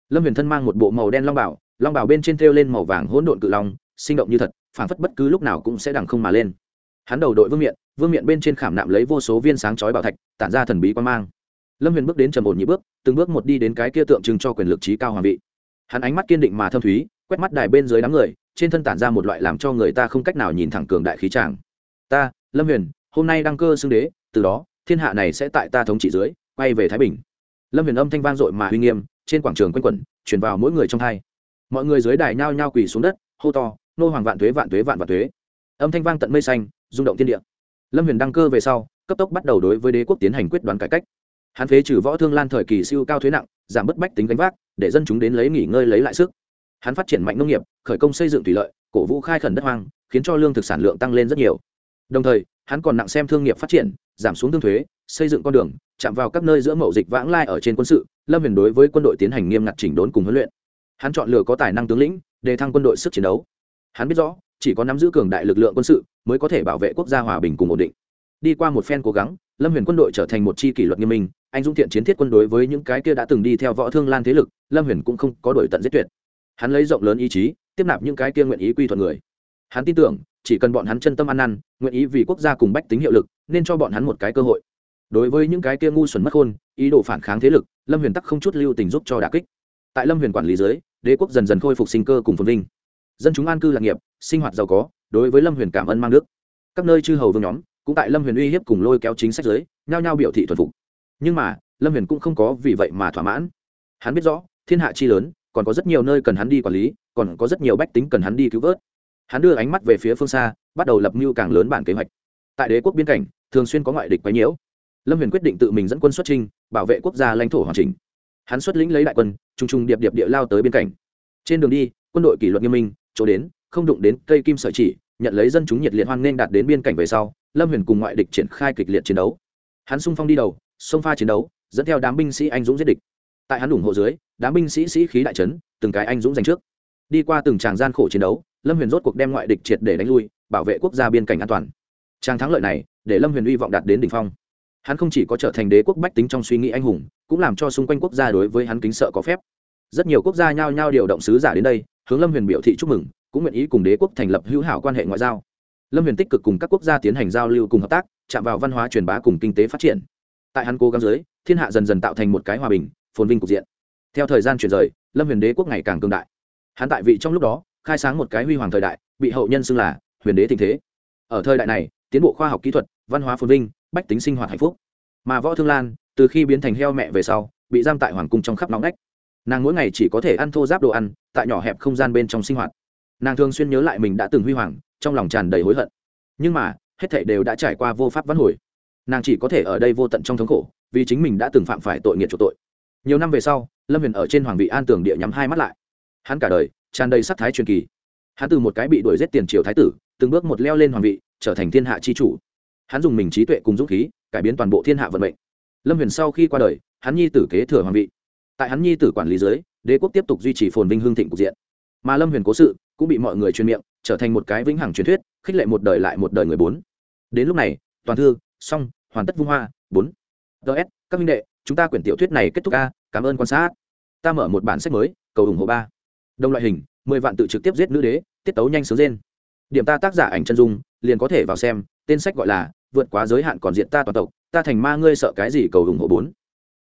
Lâm huyền thân mang một bộ màu đen long bảo long bảo bên trên thêu lên màu vàng hỗn độn cự long, sinh động như thật, phảng phất bất cứ lúc nào cũng sẽ đằng không mà lên. Hắn đầu đội vương miện vương miện bên trên khảm nạm lấy vô số viên sáng chói bảo thạch, tản ra thần bí quan mang. Lâm huyền bước đến trầm ổn nhị bước, từng bước một đi đến cái kia tượng trưng cho quyền lực trí cao hoàng vị. Hắn ánh mắt kiên định mà thâm thúy, quét mắt đài bên dưới đám người, trên thân tản ra một loại làm cho người ta không cách nào nhìn thẳng cường đại khí tràng. Ta, lâm huyền hôm nay đăng cơ xưng đế, từ đó, thiên hạ này sẽ tại ta thống trị dưới, quay về thái bình. Lâm huyền âm thanh vang dội mà uy nghiêm, trên quảng trường quanh quẩn, truyền vào mỗi người trong hai. Mọi người dưới đài nhao nhao quỳ xuống đất, hô to, nô hoàng vạn thuế vạn thuế, vạn vạn thuế. Âm thanh vang tận mây xanh, rung động thiên địa. Lâm huyền đăng cơ về sau, cấp tốc bắt đầu đối với đế quốc tiến hành quyết đoán cải cách. Hắn phế trừ võ thương lan thời kỳ siêu cao thuế nặng, giảm bớt bách tính gánh vác, để dân chúng đến lấy nghỉ ngơi lấy lại sức. Hắn phát triển mạnh nông nghiệp, khởi công xây dựng thủy lợi, cổ vũ khai khẩn đất hoang, khiến cho lương thực sản lượng tăng lên rất nhiều. Đồng thời hắn còn nặng xem thương nghiệp phát triển, giảm xuống thương thuế, xây dựng con đường, chạm vào các nơi giữa mậu dịch vãng lai ở trên quân sự, lâm huyền đối với quân đội tiến hành nghiêm ngặt chỉnh đốn cùng huấn luyện. Hắn chọn lựa có tài năng tướng lĩnh để thăng quân đội sức chiến đấu. Hắn biết rõ, chỉ có nắm giữ cường đại lực lượng quân sự mới có thể bảo vệ quốc gia hòa bình cùng ổn định. Đi qua một phen cố gắng, lâm huyền quân đội trở thành một chi kỷ luật nghiêm minh, anh dũng thiện chiến thiết quân đối với những cái kia đã từng đi theo võ thương lan thế lực, lâm huyền cũng không có đổi tận giết tuyệt. Hắn lấy rộng lớn ý chí, tiếp nạp những cái kia nguyện ý quy thuận người. Hắn tin tưởng chỉ cần bọn hắn chân tâm ăn năn, nguyện ý vì quốc gia cùng bách tính hiệu lực, nên cho bọn hắn một cái cơ hội. Đối với những cái kia ngu xuẩn mất khôn, ý đồ phản kháng thế lực, lâm huyền tắc không chút lưu tình giúp cho đà kích. Tại lâm huyền quản lý dưới, đế quốc dần dần khôi phục sinh cơ cùng phồn vinh. Dân chúng an cư lạc nghiệp, sinh hoạt giàu có, đối với lâm huyền cảm ơn mang nước. Các nơi chư hầu vương nhóm, cũng tại lâm huyền uy hiếp cùng lôi kéo chính sách giới nhao nhao biểu thị thuần phục. Nhưng mà, lâm huyền cũng không có vì vậy mà thỏa mãn. Hắn biết rõ, thiên hạ chi lớn, còn có rất nhiều nơi cần hắn đi quản lý, còn có rất nhiều bách tính cần hắn đi cứu vớt hắn đưa ánh mắt về phía phương xa, bắt đầu lập mưu càng lớn bản kế hoạch. Tại đế quốc biên cảnh, thường xuyên có ngoại địch quấy nhiễu. Lâm huyền quyết định tự mình dẫn quân xuất trinh bảo vệ quốc gia lãnh thổ hoàn chỉnh. Hắn xuất lĩnh lấy đại quân t r n g t r n g điệp điệp địa lao tới biên cảnh. Trên đường đi, quân đội kỷ luật nghiêm minh, chỗ đến, không đụng đến cây kim sợi chỉ, nhận lấy dân chúng nhiệt liệt hoan nghênh đạt đến biên cảnh về sau, lâm huyền cùng ngoại địch triển khai kịch liệt chiến đấu. Hắn sung phong đi đầu sông pha chiến đấu, dẫn theo đám binh sĩ anh dũng giết địch. Tại hắn ủng hộ dưới, đám binh sĩ sĩ khí đại trấn, từng cái anh dũng giành trước. Đi qua từng tràng gian khổ chiến đấu lâm huyền rốt cuộc đem ngoại địch triệt để đánh lui, bảo vệ quốc gia biên cảnh an toàn. Trang thắng lợi này, để lâm huyền uy vọng đạt đến đ ỉ n h phong. Hắn không chỉ có trở thành đế quốc bách tính trong suy nghĩ anh hùng, cũng làm cho xung quanh quốc gia đối với hắn kính sợ có phép. Rất nhiều quốc gia nhao nhao điều động sứ giả đến đây, hướng lâm huyền biểu thị chúc mừng, cũng nguyện ý cùng đế quốc thành lập hữu hảo quan hệ ngoại giao. Lâm huyền tích cực cùng các quốc gia tiến hành giao lưu cùng hợp tác, chạm vào văn hóa truyền bá cùng kinh tế phát triển. Tại hắn cố gắng dưới, thiên hạ dần dần tạo thành một cái hòa bình, phồn vinh cục diện. Theo thời gian chuyển rời, lâm huyền đế quốc ngày càng cương đại. Hắn tại vị trong lúc đó khai sáng một cái huy hoàng thời đại, bị hậu nhân xưng là huyền đế tình thế. Ở thời đại này, tiến bộ khoa học kỹ thuật, văn hóa phồn vinh, bách tính sinh hoạt hạnh phúc. Mà võ thương lan, từ khi biến thành heo mẹ về sau, bị giam tại hoàng cung trong khắp nóng nách nàng mỗi ngày chỉ có thể ăn thô giáp đồ ăn, tại nhỏ hẹp không gian bên trong sinh hoạt. Nàng thường xuyên nhớ lại mình đã từng huy hoàng, trong lòng tràn đầy hối hận. Nhưng mà, hết thảy đều đã trải qua vô pháp vãn hồi. Nàng chỉ có thể ở đây vô tận trong thống khổ, vì chính mình đã từng phạm phải tội nghiệt chủ tội. Nhiều năm về sau, lâm huyền ở trên hoàng vị an tường địa nhắm hai mắt lại. Hắn cả đời tràn đầy sắc thái truyền kỳ. Hắn từ một cái bị đuổi giết tiền triều thái tử, từng bước một leo lên hoàng vị, trở thành thiên hạ chi chủ. Hắn dùng mình trí tuệ cùng dũng khí, cải biến toàn bộ thiên hạ vận mệnh. Lâm huyền sau khi qua đời, hắn nhi tử kế thừa hoàng vị. Tại hắn nhi tử quản lý dưới, đế quốc tiếp tục duy trì phồn vinh hương thịnh cục diện. Mà lâm huyền cố sự, cũng bị mọi người truyền miệng, trở thành một cái vĩnh hằng truyền thuyết, khích lệ một đời lại một đời người bốn. Đến lúc này, toàn thư, xong, hoàn tất vung hoa, bốn. Ts các minh đệ, chúng ta quyển tiểu thuyết này kết thúc a cảm ơn quan sát. Ta mở một bản sách mới, cầu ủng hộ ba đồng loại hình, mười vạn tự trực tiếp giết nữ đế, tiết tấu nhanh sướng rên. Điểm ta tác giả ảnh chân dung, liền có thể vào xem, tên sách gọi là vượt quá giới hạn còn diện ta toàn tộc, ta thành ma ngươi sợ cái gì cầu ủng hộ bốn.